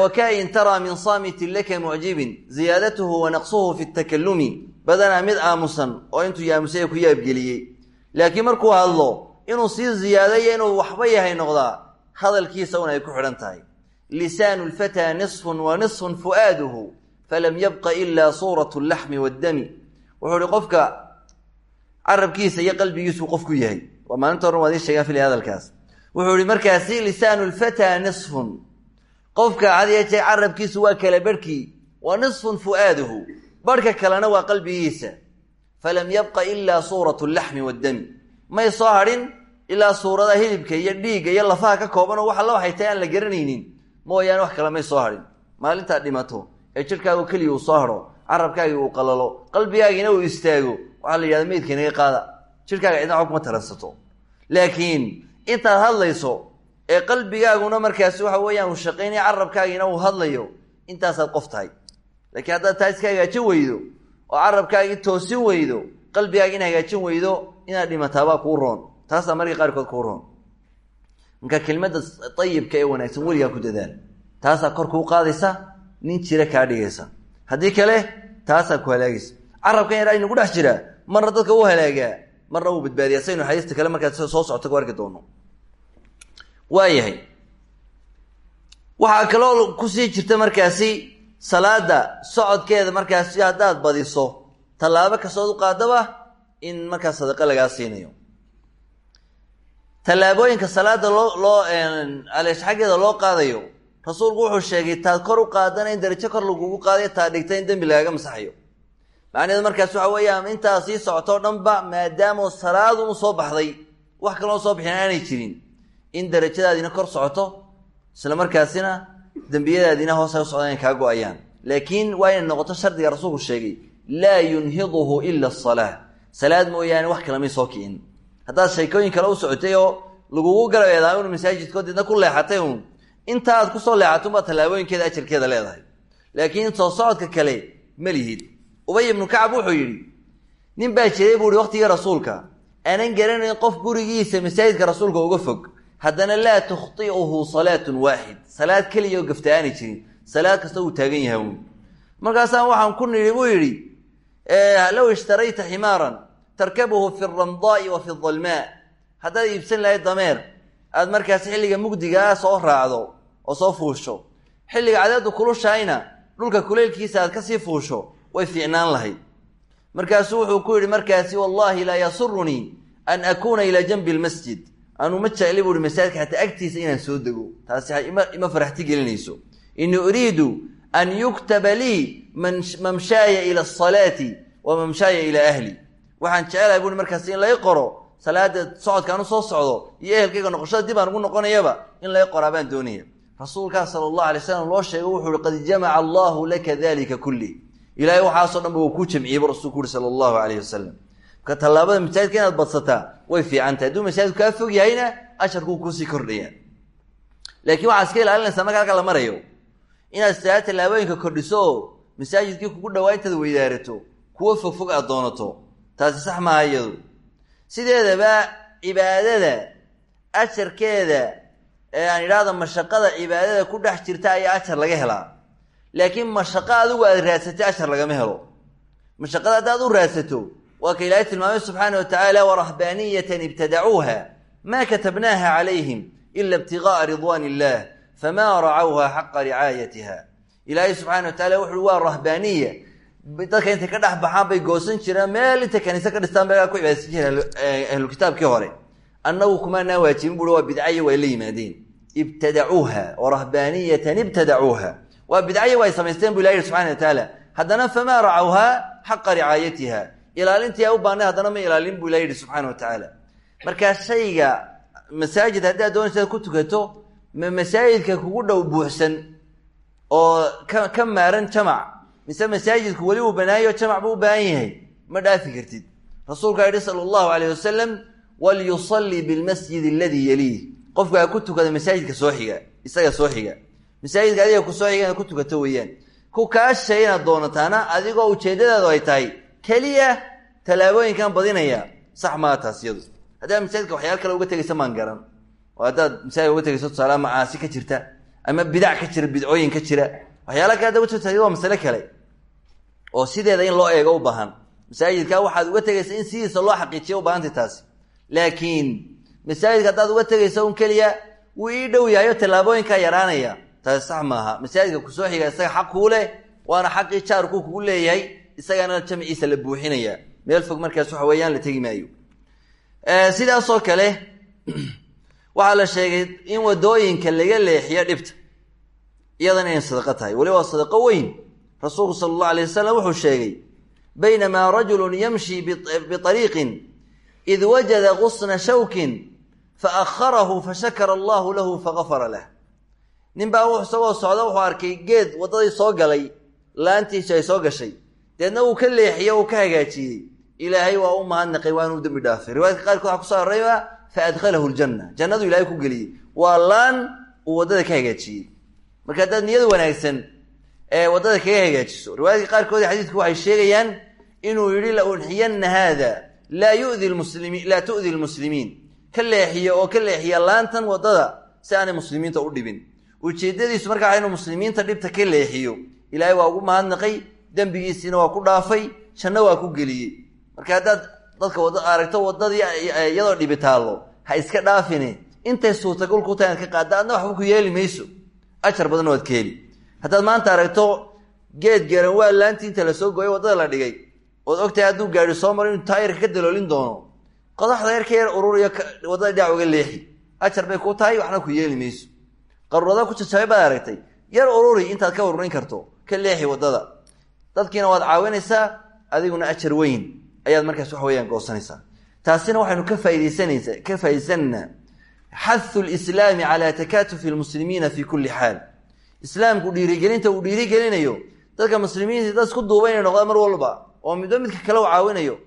wakain taraa min saamitin laka mucjibin ziyaadatuhu wa naqsuhu fi takalumi badanaa mid aamusan oo intuu yaamusay ku yaabgeliyey laakiin markuu hadlo inuu sii ziyaadayo inuu waxba yahay noqdaa hadalkiisa un ay ku xidhan tahay. Lisaanu lfataa nisfun wa nisfun fu'aaduhu falam yabqa ila suuratu laxmi waddami wuxuu ihi qofka carabkiisa iyo qalbigiisu qofku yahay. Waa maalinta horan waa idiin sheegaan filaya hadalkaas. Wuxuu ihi markaasi lisaanu lfataa nisfun qofka hadiya jee carabkiisu waa kala barhkii wa nisfun fu'aaduhu barhka kalena waa qalbigiisa. Falam yabqa ilaa suuratu laxmi waddami may soo hadhin ilaa suurada hilibka iyo dhiigga iyo lafaha ka koobanoo wax alla waxay tahay aan la garanaynin. Mooyaane wax kale may soo hadhin maalintaad dhimato ee jidhkaagu keliya uu soo hadho carabkaagii uu qalalo qalbigaagiina uu istaago waxaa la yidhahda meydka inaga qaada. Jidhkaaga cidna wax kuma taransato laakiin intaad hadlayso ee qalbigaaguna markaasi waxa weeyaan uu shaqaynaya carabkaagiina uu hadlayo intaasaad qof tahay. Laakiin haddaad taa iska hagaajin weydo oo carabkaagii toosin weydo qalbigaagi in hagaajin weydo inaad dhimataabaa kuu roon taasaa markii qaarkood kuu roon. Marka kelmadda ayibka ee wanaagsan weligaa ku dadaal taasaa kor kuu qaadaysa nin jira kaa dhigaysa. Haddii kale taasaa ku halaagaysa. Carabkan yar aynu ku dhex jiraa marna dadka u halaagaa marna uu badbaadiyaa. Saynu xadiista kale markaad soo socto ku arki doono. Waayahay. Waxaa kaloo ku sii jirta markaasi salaada socodkeeda markaasi haddaad badiso tallaabo kastood u qaadaba in markaas sadaqa lagaa siinayo tallaabooyinka salaada loo loo aleesh xaggeeda loo qaadayo rasuulku wuxuu sheegay taad kor u qaadana in darajo kor lagugu qaadayo taad dhigta in dembi lagaaga masaxayo macnaheedu markaas waxa weeyaan intaa sii socotoo dhanba maadaama salaadu u soo baxday wax kaloo soo bixin aanay jirin. In darajadaadiina kor socoto isla markaasina dembiyadaadiina hoos u socdaan inay kaa go'ayaan. Laakiin waa inay noqoto shardiga rasuulku sheegay laa yunhiduhu ila asalaa salaad mooyaane wax kale may soo kicin haddaad sheekooyin kale u socotay oo lagugu garabeedaa inu masaajidkoo deedna ku leexatay uun. Inta aad ku soo leexato unbaad tallaabooyinkeeda ajarkeeda leedahay. Laakiin soo socodka kale ma lihid. Ubay ibnu kacab wuxuu yidhi nin baa jiray buu ihi waqtigii rasuulka. Aanan garanayn qof gurigiisa masaajidka rasuulka uga fog. Haddana laa tukhti'uhu salaatun waaxid salaad keliya oo gafta aanay jirin. Salaad kasta uu taagan yahay uun. Markaasaan waxaan ku nidhi buu yidhi low ishtarayta ximaaran tarkabuhu fi ramdaai wa fi dalmaa haddaad iibsan lahayd dameer aad markaas xilliga mugdigaa soo raacdo oo soo fuusho. Xilliga cadeedu kulushahayna dhulka kuleylkiisa aad ka sii fuusho way fiicnaan lahayd. Markaasuu wuxuu ku yidhi markaasi wallaahi laa yasurunii an akuuna ilaa janbi lmasjid anuu ma jecli buuhi masaajidka xataa agtiisa inaan soo dego. Taasi ima faraxti gelinayso. Inii uriidu an yuktaba lii mamshaaya ila asalaati wa mamshaaya ilaa ahli waxaan jecelahay buui markaas in lay qoro salaada socodkaan soo socdo iyo ehelkayga noqoshada dib aan ugu noqonayaba in lay qoraa baan doonaya. Rasuulkaa sala allahu alay slam loo sheegay wuxuu uhi qad jamaca allahu laka dalika kulli. Ilaahay waxaasoo dhan ba uu kuu jamciyey bu rasulku uhi sala allahu alayh wasalam marka tallaabada masaajidka inaad badsataa way fiican tahay hadduu masaajidku kaa fog yahayna asharkuu kuusii kordhaya. Laakiin waxaad iska ilaalinaysaa marka halka la marayo inaad saa tallaabooyinka kordhiso masaajidkii kugu dhawaa intaad weydaarato kuwo fogfog aad doonato taasi sax maaha iyadu sideedaba cibaadada ajarkeeda ee aan idhaahdo mashaqada cibaadada ku dhex jirta ayaa ajar laga helaa. Laakiin mashaqo adigu aad raadsatay ajar lagama helo. Mashaqada haddaad u raadsato waa ka ilaahay tilmaamay subxaana wa tacaala warahbaaniyatan ibtadacuuha maa katabnaaha calayhim ila ibtigaaa ridwaan illah famaa racawha xaqa ricaayatiha ilaahay subxana wa tacala wuxuui waa rahbaaniya dadka intay ka dhex baxaan bay goosan jireen. Meel intay kaniise ka dhistaan bay ku cibaadaysan jireen ahlukitaabkii hore. Annagu kumaanaa waajibin buui waa bidcayo way la yimaadeen. Ibtadacuuha warahbaaniyatan ibtadacuuha waa bidcayo way samaysteen bu ilah yihi subxana wa tacaala haddana famaa racawhaa xaqa ricaayatiha ilaalintii u baanay haddana ma ilaalin bu ilah yihi subxaana wa tacaala markaa shayga masaajid haddii aad doonaysa ku tukato ma masaajidka kugu dhow buuxsan oo ka ka maaran jamac mise masaajidku weli uu banaayo jamac buu u baahan yahay. Ma dhaafi kartid. Rasuulkaa yihi sala allahu alayh wasalam walyusalli bilmasjid aladii yaliih qofku ha ku tukada masaajidka soo xiga isaga soo xiga. Masaajidka adiga ku soo xiga inaad ku tukato weeyaan. Ku kaa shay inaad doonataana adigoo ujeedadaadu ay tahay keliya tallaabooyinkan badinaya sax maa taas iyadu. Haddaad masaajidka waxyaala kale uga tegaysa maan garan oo haddaad masaajidka uga tegayso tusaale macaasi ka jirta ama bidac ka jira bidcooyin ka jira waxyaala kale haddaad uga tegaysa waa masale kale oo sideeda in loo eego u baahan. Masaajidka waxaad uga tegaysa in sidiisa loo xaqiijiya u baahantay taasi. Laakiin masaajidka haddaad uga tegaysa un keliya wuu ii dhow yahay oo tallaabooyinkaa yaraanaya. Taasi sax maaha. Masaajidka ku soo xiga isaga xaq kuu leh waana xaqii jaarkuu kugu leeyahay isagana jamciisa la buuxinaya. Meel fog markaas waxa weeyaan la tegi maayo. Sidaasoo kale waxaa la sheegay in waddooyinka laga leexiyo dhibta iyadana inay sadaqo tahay. Weli waa sadaqo weyn. Rasuulku sala allahu alay wasalam wuxuu sheegay baynamaa rajulun yamshi biariiqin id wajada qusna shawkin faaharahu fashakara allahu lahu fagafara lah. Nin baa isagoo socda wuxuu arkay geed waddadii soo galay laantiisu ay soo gashay. Deedna uu ka leexiyo uu ka hagaajiyey. Ilaahay waa u mahadnaqay waa inuu dembi dhaafay. Riwaayadka qaarkood waxa kuso arorayba fa adkhalahu ljanna jannadu ilahay ku geliyey. Waa laan uu waddada ka hagaajiyey marka haddaad niyada wanaagsan waddada kaga hagaajiso. Riwaayadka qaarkood xadiidku waxay sheegayaan inuu yidhi la unxiyanna haada laa yudi lmuslimiin laa tu'di lmuslimiin ka leexiyo oo ka leexiya laantan waddada si aanay muslimiinta u dhibin. Ujeeddadiisu markaa inuu muslimiinta dhibta ka leexiyo. Ilaahay waa ugu mahadnaqay dembigiisiina waa ku dhaafay janno waa ku geliyey. Marka haddaad dadka wada aragto waddadii iyadoo dhibi taallo ha iska dhaafine. Intay suurtagal ku tahay inaad ka qaadda adna waxba ku yeeli mayso ajar badanna waad ka heli haddaad maanta aragto geed geeran waa laantii inta la soo gooyo waddada la dhigay. Ood ogtahay hadduu gaari soo maro inuu taayirka ka daloolin doono. Qodaxda yarka yar ururiyo waddada dhinac uga leexi. Ajar bay ku tahay waxna ku yeeli mayso. Qaruurada ku jajabay baad aragtay yar ururi intaad ka ururin karto ka leexi waddada. Dadkiina waad caawinaysaa adiguna ajar weyn. Ayaad markaas wax weyaan goosanaysaa. Taasina waxaynu ka faaiideysanaysa ka faa'idaysanaynaa xathu lislaami calaa takaatufi lmuslimiina fi kulli xaal islaamku dhiirigelinta uu dhiirigelinayo dadka muslimiinta dad isku duuba inay noqdaan mar walba oo midba midka kale u caawinayo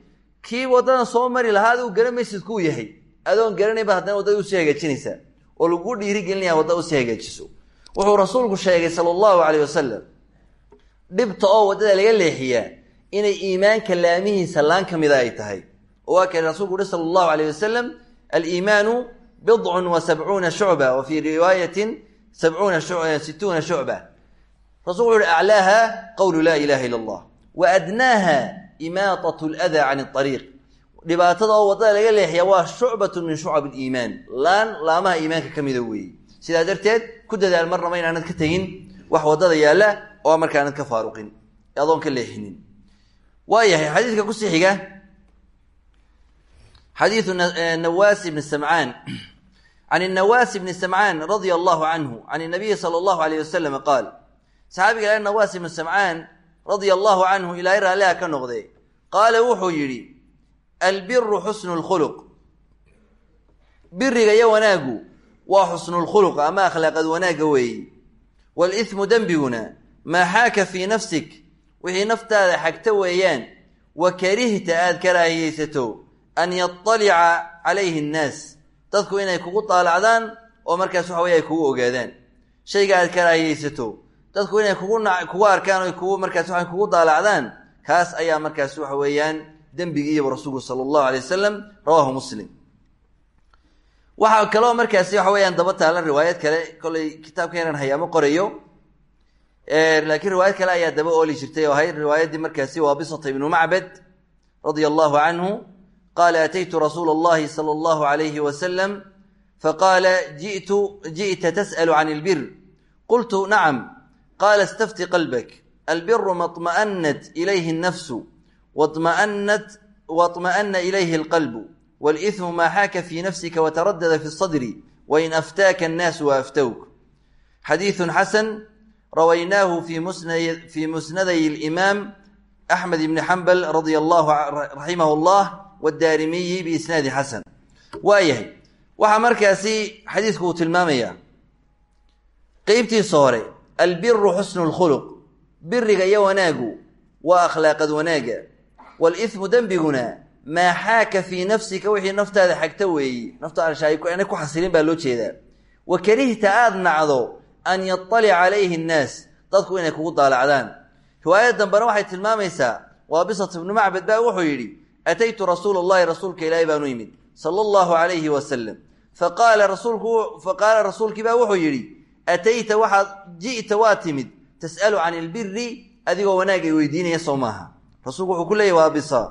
kii waddadan soo mari lahaa adigu garan maysid kuu yahay adoon garanayba haddana waddada u sii hagaajinaysaa oo lagu dhiirigelinaya wadda u sii hagaajiso wuxuu rasuulku sheegay sala allahu caleyh wasalam dhibta oo waddada laga leexiyaa inay iimaanka laamihiisa laan ka mida ay tahay oo waa kale rasuulku uhi sala allahu wa fii riwaayatin sabcuuna situuna shucba rasulku wuxu uhi aclaaha qowlu laa ilaha illa allah wa adnaaha imaatat ladaa can ariiq dhibaatada oo waddada laga leexiya waa shucbatun min shucab liimaan laan laamaha iimaanka ka mida weeye sidaa darteed ku dadaal marnaba inaanad ka tegin wax waddada yaalla oo markaanad ka faaruqin adoon ka leexinin waayahay xadiidka ku sii xiga xadiidu nawaasi bni samcaan can nawaasi bni samcaan radia allahu canhu can nabiyi sala allahu alayh wasalam qaal saxaabiga ilaah nawaas ibnu samcaan radia allahu canhu ilaahay raalliha ka noqde qaala wuxuu yidhi albiru xusnu lkhuluq biriga iyo wanaagu waa xusnulkhuluq ama akhlaaqad wanaagga weeye walimu dembiguna maa xaaka fii nafsik wixii naftaada xagta weeyaan wa karihta aada karaahiyeysato an yaطalica calayhi annaas dadku inay kugu daalacdaan oo markaas waxa weye ay kugu ogaadaan. Shayga aad karaahiyeysato dadku inay kugu kugu arkaan o kugu markaas waa kugu daalacdaan kaas ayaa markaas waxa weeyaan dembigiiba rasuulku sala allahu alay wasalam rawaahu muslim. Waxaa kaloo markaasi waxa weyaan daba taala riwaayad kale kollay kitaabka yaran hayaamo qorayo. Laakiin riwaayad kale ayaa daba ooli jirtay oo ahayd riwaayaddii markaasi waabisata ibnu macbad radia allahu canhu qala ataytu rasuula اllahi salى اllahu عalayhi wasalam faqaala jiئta tasأl can اlbir qultu nacam qala istafti qalbak albiru maطma'anat ilayhi اnnafsu واطma'ana ilayhi اlqalbu wاlإثmu maa xaaka fi nafsika wataradada fi اsadri wain aftaaka الnaasu waaftowk xadiiثu xasan rawaynaahu fi musnaday اlimaam axmed ibni xambal raximah اllah wdaarimiyi biisnaadi xasan waayahay waxaa markaasi xadiisku uu tilmaamayaa qeybtiisa hore albiru xusnu lkhuluq biriga iyo wanaagu waa akhlaaqad wanaaga walimu dembiguna maa xaaka fii nafsika wixii naftaada xagta weeye naftaanay ku xasilin baa loo jeedaa wa karihta aada nacdo an yaطalica calayhi nnaas dadku inay kugu daalacdaan riwaayad dambena waxay tilmaamaysaa waabisat ibnu macbad baa wuxuu yidhi ataytu rasuula اllahi rasuulka ilaahi baanu yimid sala اllahu alayhi wasalam faqaala rasuulku faqaala rasuulkii baa wuxuu yidhi atayta waxaad ji'ta waa timid tas'alu can ilbiri adigoo wanaag ay weydiinaya soo maaha rasuulku wuxuu ku leeyahy waabisa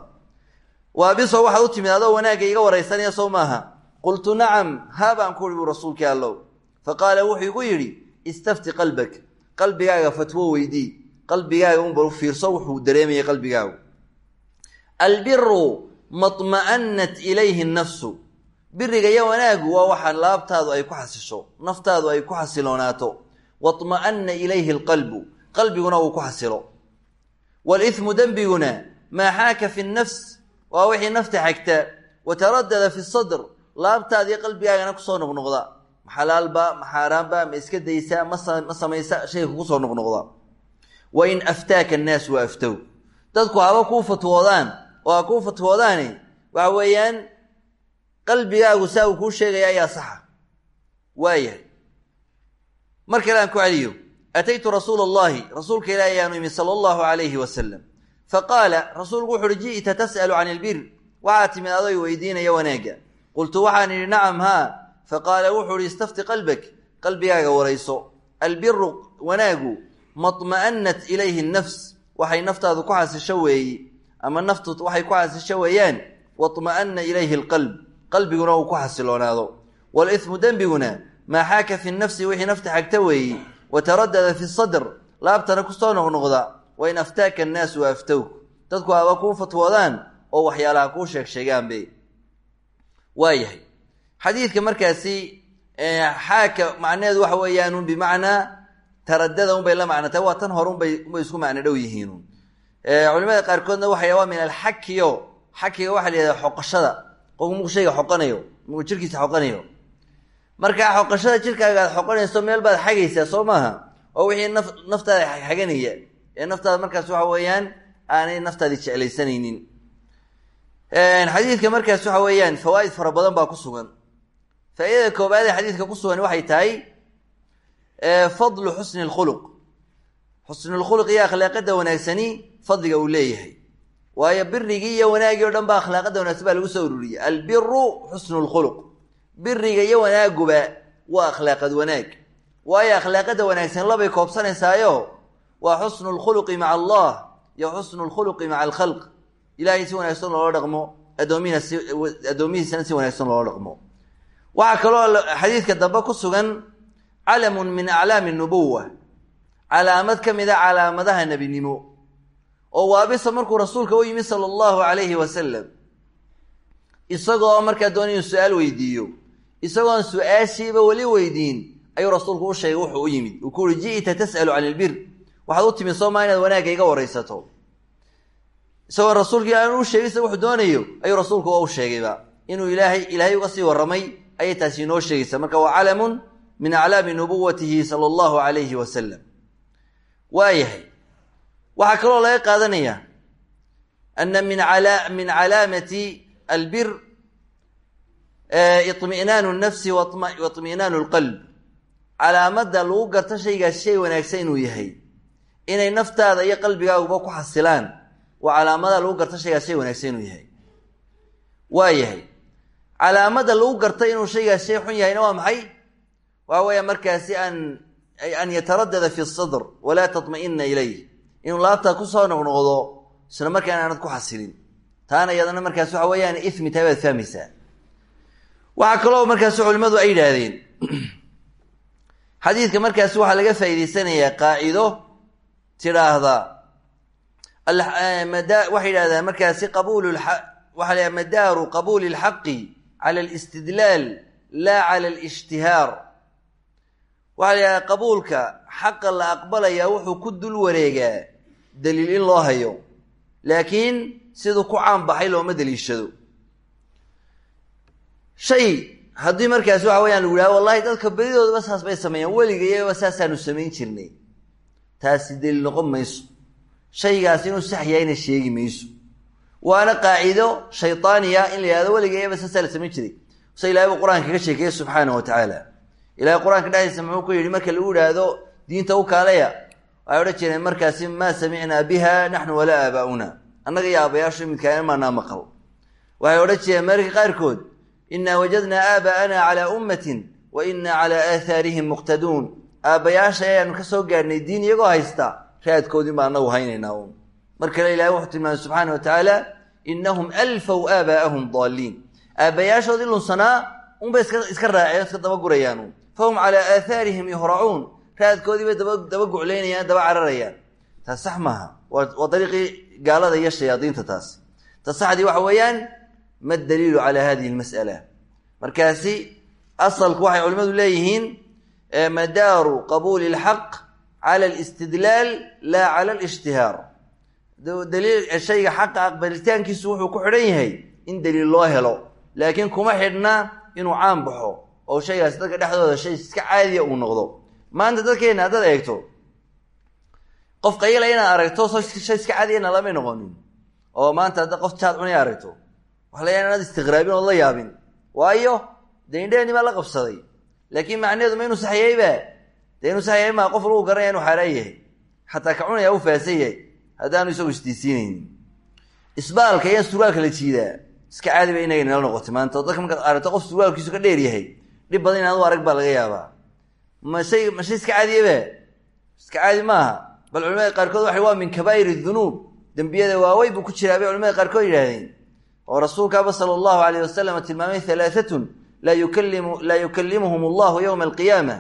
waabiso waxaad u timid adoo wanaagga iga waraysanaya soo maaha qultu nacam haa baan ku ihi buu rasuulkii allow fa qaala wuxuu igu yidhi istafti qalbak qalbigaaga fatwo weydii qalbigaaga unba fiirso wuxuu dareemayay qalbigaagu albiru maطma'anat ilayhi nafsu biriga iyo wanaagu waa waxa laabtaadu ay ku xasisho naftaadu ay ku xasiloonaato. Waطma'ana ilayhi alqalbu qalbiguna uu ku xasilo. Walimu dembiguna maa xaaka fi nafs waa wixii nafta xagta. Wataradada fi sadr laabtaadii qalbigaagana ku soo noqnoqda. Maxalaalba maxaaraanba ma iska daysaa ma samaysa shayga ku soo noqnoqda. Wain aftaaka annaas waa aftow. Dadku haba kuu fatwoodaan oo ha kuu fatwoodaani waxa weeyaan qalbigaagu saa uu kuu sheegaya ayaa saxa. Waayahay mar kale aan ku celiyo ataytu rasuula allahi rasuulka ilaahi ayaanu imi sala allahu alayhi wasalam faqaala rasuulku wuxu uhi ji'ta tas'alu can ilbir waxaa timid adoy weydiinaya wanaagga. Qultu waxaan idhi nacam haa. Faqaala wuxuu ihi istafti qalbak. Qalbigaaga warayso. Albiru wanaagu maطma'anat ilayhi nafs. Waxay naftaadu ku xasisho weeyi ama naftu waxay ku xasisho weeyaan waطma'ana ilayhi alqalb. Qalbiguna uu ku xasiloonaado. Walimu dembiguna maa xaaka fi nafsi wixii nafta xagta weeye wataradada fi sadr. Laabtana ku soo noqnoqda wain aftaaka annaasu aftowk. Dadku aba kuu fatwoodaan oo waxyaalaha kuu sheegsheegaanbe waayahay. Xadiidka markaasi xaaka macneheedu waxa weeyaanun bimacnaa taradada unbay la macnatahay waa tan hore unbay isku macna dhow yihiinun culimada qaarkoodna waxay waa min alxakiyo xakiga waxaa la yihahda xoqashada. Qofku markuu shayga xoqanayo markuu jirkiisa xoqanayo. Markaa xoqashada jirkaaga aad xoqanayso meel baad xagaysaa soo maaha. Oo wixii naf naftaada xaganaya ee naftaada markaas waxa weeyaan aanay naftaadi jeclaysanaynin. Xadiidka markaas waxa weeyaan fawaa'id fara badan baa ku sugan. Faa'iidada koobaad ee xadiidka ku sugan waxay tahay fadlu xusni lkhuluq iyo akhlaaqada wanaagsani fadliga uu leeyahay. Waayo birigii iyo wanaagii o dhan ba akhlaaqada wanaagsan baa lagu soo ururiyey. Albiru xusnu lkhuluq biriga iyo wanaaguba waa akhlaaqad wanaag. Waayo akhlaaqada wanaagsan labay koobsanaysaayo waa xusnu lkhuluqi maca allah iyo xusnu lkhuluqi maca alkhalq. Ilahay si wanaagsan loola dhaqmo adoomihina si addoomihiisana si wanaagsan loola dhaqmo. Waxaa kaloo xadiidka dambe ku sugan calamun min aclaami nubuwa calaamad ka mid a calaamadaha nebinimo oo waabisa markuu rasuulka u yimi sala allahu calayhi wasalam isagoo markaa doona inuu su'aal weydiiyo isagoon su'aashiiba weli weydiin ayuu rasuulku u sheegay wuxuu u yimid. Uu ku uhi ji'ta tas'alu can ilbir waxaad u timid soomaa inaad wanaagga iga waraysato isagoon rasuulkii aan u sheegaysa wuxuu doonayo ayuu rasuulku waa u sheegayba. Inuu ilaahay ilaahay uga sii warramay ayay taasi inoo sheegaysaa marka waa calamun min aclaami nubuwatihi sala allahu calayhi wasalam waayahay waxaa kaloo laga qaadanaya ana min ala min calaamati albir iطmi'naanu nafsi waطmi'naanu lqalb calaamadda lagu garto shaygaas shay wanaagsan inuu yahay inay naftaada iyo qalbigaaguba ku xasilaan waa calaamadaha lagu garto shaygaas shay wanaagsan inuu yahay waa yahay calaamadda lagu garta inuu shaygaas shay xun yahayna waa maxay waa weya markaasi an an yataradada fi sadr walaa taطma'ina ilayh inuu laabtaa ku soo noqnoqdo isla markaan aanad ku xasilin. Taana iyadana markaas waxa weeyaan imi tahay fahmaysaa. Waxaa kaloo markaas culimmadu ay yidhaahdeen. Xadiidka markaas waxaa laga faa'idaysanayaa qaacido tidhaahda. Waxay yidhahdaan markaasi qabuul waxaa la madaaru qabuuli اlxaqi cala alistidlaal laa cala alishtihaar. Waxaa la yidhahdaa qabuulka xaqa la aqbalayaa wuxuu ku dul wareegaa daliil in loo hayo. Laakiin siduu ku caan baxay looma daliishado. Shay haddii markaas waxa weyaan lagu yidhahdo wallahi dadka beridoodaba saas bay sameeyaan. Weliga iyagaba saasaanu samayn jirnay. Taasi daliil noqon mayso. Shaygaas inuu sax yahayna sheegi mayso. Waana qaacido shaydaaniya in la yihahdo weliga iyaba saasaa la samayn jiray. Se ilahay buu qur'aanka ka sheekeeye subxaana wa tacaala ilahay qur'aanka dhexdiisa muxuu ku yidhi marka lagu yidhaahdo diinta u kaalaya waxay odhan jireen markaasi maa samicnaa biha naxnu walaa aabaa'una annaga iyo aabayaashu midkaana maanaa maqal waxay odhan jireen mararka qaarkood inaa wajadnaa aabaa'ana calaa ummatin wa inaa calaa aathaarihim muqtaduun. Aabbayaasha ayaanu ka soo gaadhnay diin iyagoo haysta raadkoodin baa annagu haynaynaa un mar kale ilahay wuxuu tilmaamay subxaana wa tacaala inahum alfaw aabaa'ahum daaliin aabbayaashoodii lunsanaa unbay iska raaceen iska daba gurayaanu fahum calaa aathaarihim yuhracuun raadkoodii bay daba guclaynayaan daba cararayaan. Taas sax maaha. Waa dariiqii gaalada iyo shayaadiinta taas. Ta saxdii waxa weeyaan ma daliilu calaa hadihi lmas'ala markaasi asalku waxay culimmadu leeyihiin madaaru qabuuli اlxaq cala alistidlaal laa cala alishtihaar. Daliil shayga xaqa aqbalitaankiisu wuxuu ku xidhan yahay in daliil loo helo. Laakiin kuma xidhna inuu caan baxo oo shaygaasi dadka dhexdooda shay iska caadiya uu noqdo maanta dadkeena haddaad eegto qof qayala inaad aragto shay iska caadiyana lamay noqonin. Oo maanta hadda qof jaad cunay aragto. Waxa inaad istiqraabin ood la yaabin. Waayo dee indheeni baa la qabsaday. Laakiin macnaheedu ma inuu saxyayba dee saxyay maa qof lagu garanaya inuu xaaraan yahay? Xataa ka cunaya u faasan yahay. Haddaanu isagu isdiisiinaynin. Isbaalka iyo surwaalka la jiidaa. Iska caadi ba inaga nala noqotay maanta. Dadka markaad aragto qof surwaalkiisu ka dheer yahay dhib badan inaad u arag baa laga yaabaa ma shay ma shay iska caadiyaba iska caadi maaha. Bal culimada qaarkood waxay waa min kabaa'ir dunuub. Dembiyada waaweyn buu ku jiraa bay culimada qaarkood yidhahdeen oo rasuulkaaba sala allahu alayh wasalam tilmaamay halaaatun laa yukallimuhum allahu yowma alqiyaama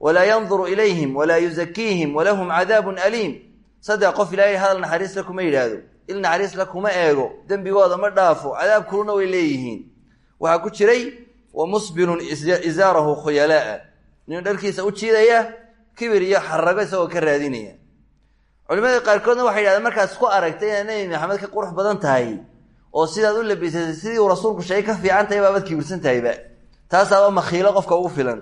walaa yanduru ilayhim walaa yuzakiihim walahum cadaabun aliim. Saddex qof ilaahay hadal naxariisla kuma yidhaahdo. Il naxariisla kuma eego. Dembigooda ma dhaafo. Cadaab kuluna way leeyihiin. Waxaa ku jiray wa musbilun isaarahu khuyalaa'a nin dharkiisa u jiidaya kibir iyo xarago isagoo ka raadinaya. Culimada qaarkoodna waxay yidhahdeen markaas ku aragtay inaad nebi maxamed ka qurux badan tahay oo sidaad u labisatay sidii uu rasuulku sheegay ka fiican tahay baabaad kibirsan tahayba taasaaba makhiilo qofka ugu filan.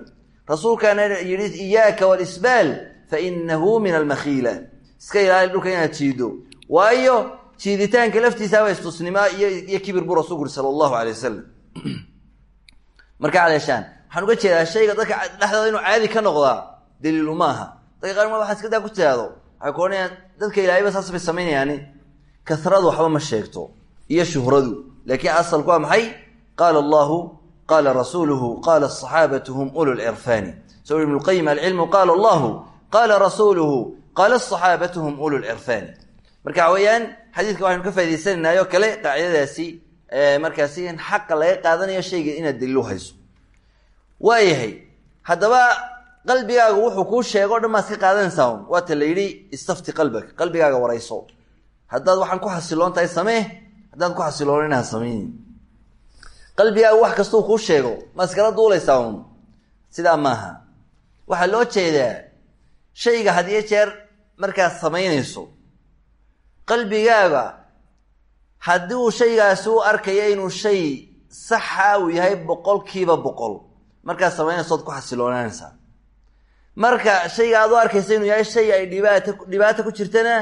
Rasuulkaana yidhi iyaaka walisbaal fa inahu min almakhiila iska ilaali dhulka inaad jiido. Waayo jiiditaanka laftiisaaba istusnimaa iyo iyo kibir buu rasulku yuri sala allahu alay wasalam marka caleeshaan waxaan uga jeedaa shayga dadka dhexdooda inuu caadi ka noqdaa daliilu maaha. Dadka qaar ma waxaa iska daa ku tiraahdo waxay ku odhanayaan dadka ilaahayba saas bay samaynayaani. Kasradu waxba ma sheegto iyo shuhradu. Laakiin asalku waa maxay? Qaala allahu qaala rasuuluhu qaala asaxaabatu hum ulu lcirfaani so ibnu lqayim alcilmu qaala allahu qaala rasuuluhu qaala asaxaabatu hum ulu lcirfaani marka weeyaan xadiidka waxaynu ka faaidaysanaynaayoo kale qaacidadaasi markaasi in xaqa laga qaadanayo shayga inaad daliil u hayso waayahay haddaba qalbigaaga wuxuu kuu sheego o dhan maad ka qaadanaysaa waata la yidhi istafti qalbaka. Qalbigaaga warayso. Haddaad waxaan ku xasiloon tahay samee? Haddaad ku xasiloon inaad samaynin qalbigaaga wax kastuu kuu sheego maad iskala duulaysaa un sidaa maaha. Waxaa loo jeedaa shayga had iyo jeer markaad samaynayso qalbigaaga haddii uu shaygaasi u arkayo inuu shay saxa uu yahay boqolkiiba boqol markaad samaynayso ood ku xasiloonaanaysaa marka shayga aad u arkaysa inuu yahay shay ay dhibaata dhibaata ku jirtana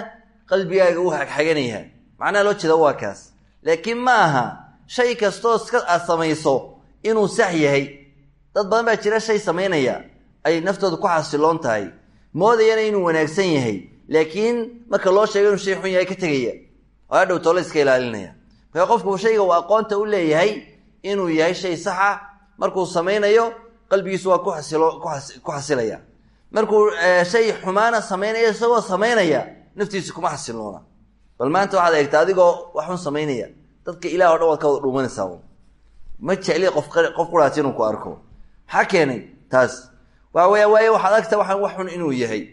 qalbigaaga uu xagxaganaya macnaha loo jeeda waa kaas. Laakiin ma aha shay kastoo iska aad samayso inuu sax yahay. Dad badan baa jira shay samaynaya ay naftooda ku xasiloon tahay moodayana inuu wanaagsan yahay. Laakiin marka loo sheego inuu shay xun yahay ka tegaya oo hadhow toole iska ilaalinaya. Marka qofku shayga uu aqoonta u leeyahay inuu yahay shay saxa markuu samaynayo qalbigiisu waa ku xasilaya markuu shay xumaana samaynaya isagoo samaynaya naftiisa kuma xasiloona bal maanta waxaad eegta adigoo waxun samaynaya. Dadka ilah o dhan waad ka wada dhuumanaysaa ma jecli qof qof quraati inuu ku arko. Maxaa keenay? Taas. Waa weya waaye waxaad agta waxaan wax xun inuu yahay.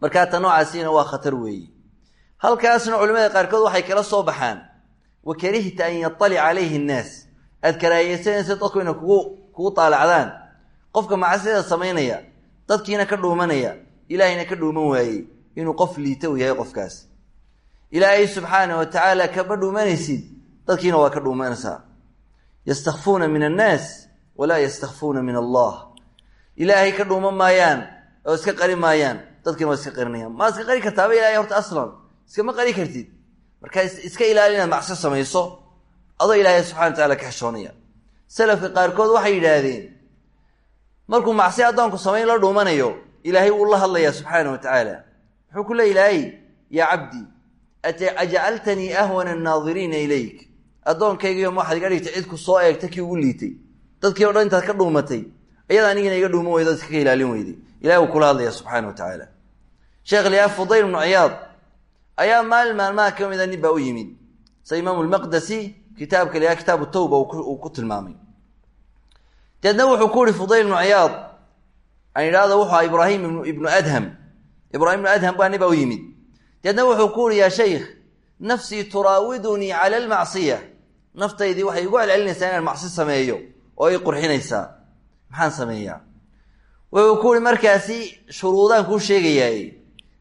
Markaa ta noocaasina waa khatar weeye halkaasna culimada qaarkood waxay kala soo baxaan. Wa karihta an yaطalica calayhi annaas aad karaahiyeysanaysa dadku inay kugu kugu taalacdaan. Qofka macsida samaynaya dadkiina ka dhuumanaya ilaahayna ka dhuuman waayey inuu qof liita uu yahay qofkaas. Ilaahay subxaana wa tacaala kama dhuumanaysid dadkiina waa ka dhuumanaysaa. Yastakfuuna min annaas walaa yastakfuuna min allah. Ilaahay ka dhuuman maayaan oo iska qari maayaan dadkiina waa iska qarinayaan maa iska qari kartaaba ilahay horta aslan? Iskama qari kartid? Marka iska ilaali inaad macsi samayso adoo ilaahay subxana wa tacala ka salafka qaarkood waxay yidhaahdeen markuu macsi addoonku samayn la dhuumanayo ilaahay wuu la hadlayaa subxaana wa tacaala muxuu ku leey ilaahay yaa cabdi ajcaltanii ahwana annaadiriina ilayk? Addoonkaygiiyo ma waxaad iga dhigtay cidku soo eegta kii ugu liitay. Dadkii o dhan intaad ka dhuumatay ayada anigina iga dhuuman weyda dadka ka ilaalin weyday ilahi wuu kula hadlaya subxaana wa tacaala sheekh liyaa fudayl ibnu ciyaad ayaa maalin maalmaha ka mida nin baa u yimid. Sida imaamu lmaqdasi kitaabka liyaa kitaabu tawba uu ku tilmaamay. Deedna wuxuu ku yihi fudayl ibnu ciyaad aan idhaahdo wuxuu aha ibraahim ibnu adham. Ibraahim ibnu adham baa nin baa u yimid. Deedna wuxuu ku uri yaa shaykh nafsii turaawidunii cala almacsiya. Naftaydii waxay igu celcelinaysaa inaan macsi sameeyo oo i qurxinaysaa. Maxaan sameeyaa? Wuxuu ku uri markaasi shuruudaan kuu sheegayaay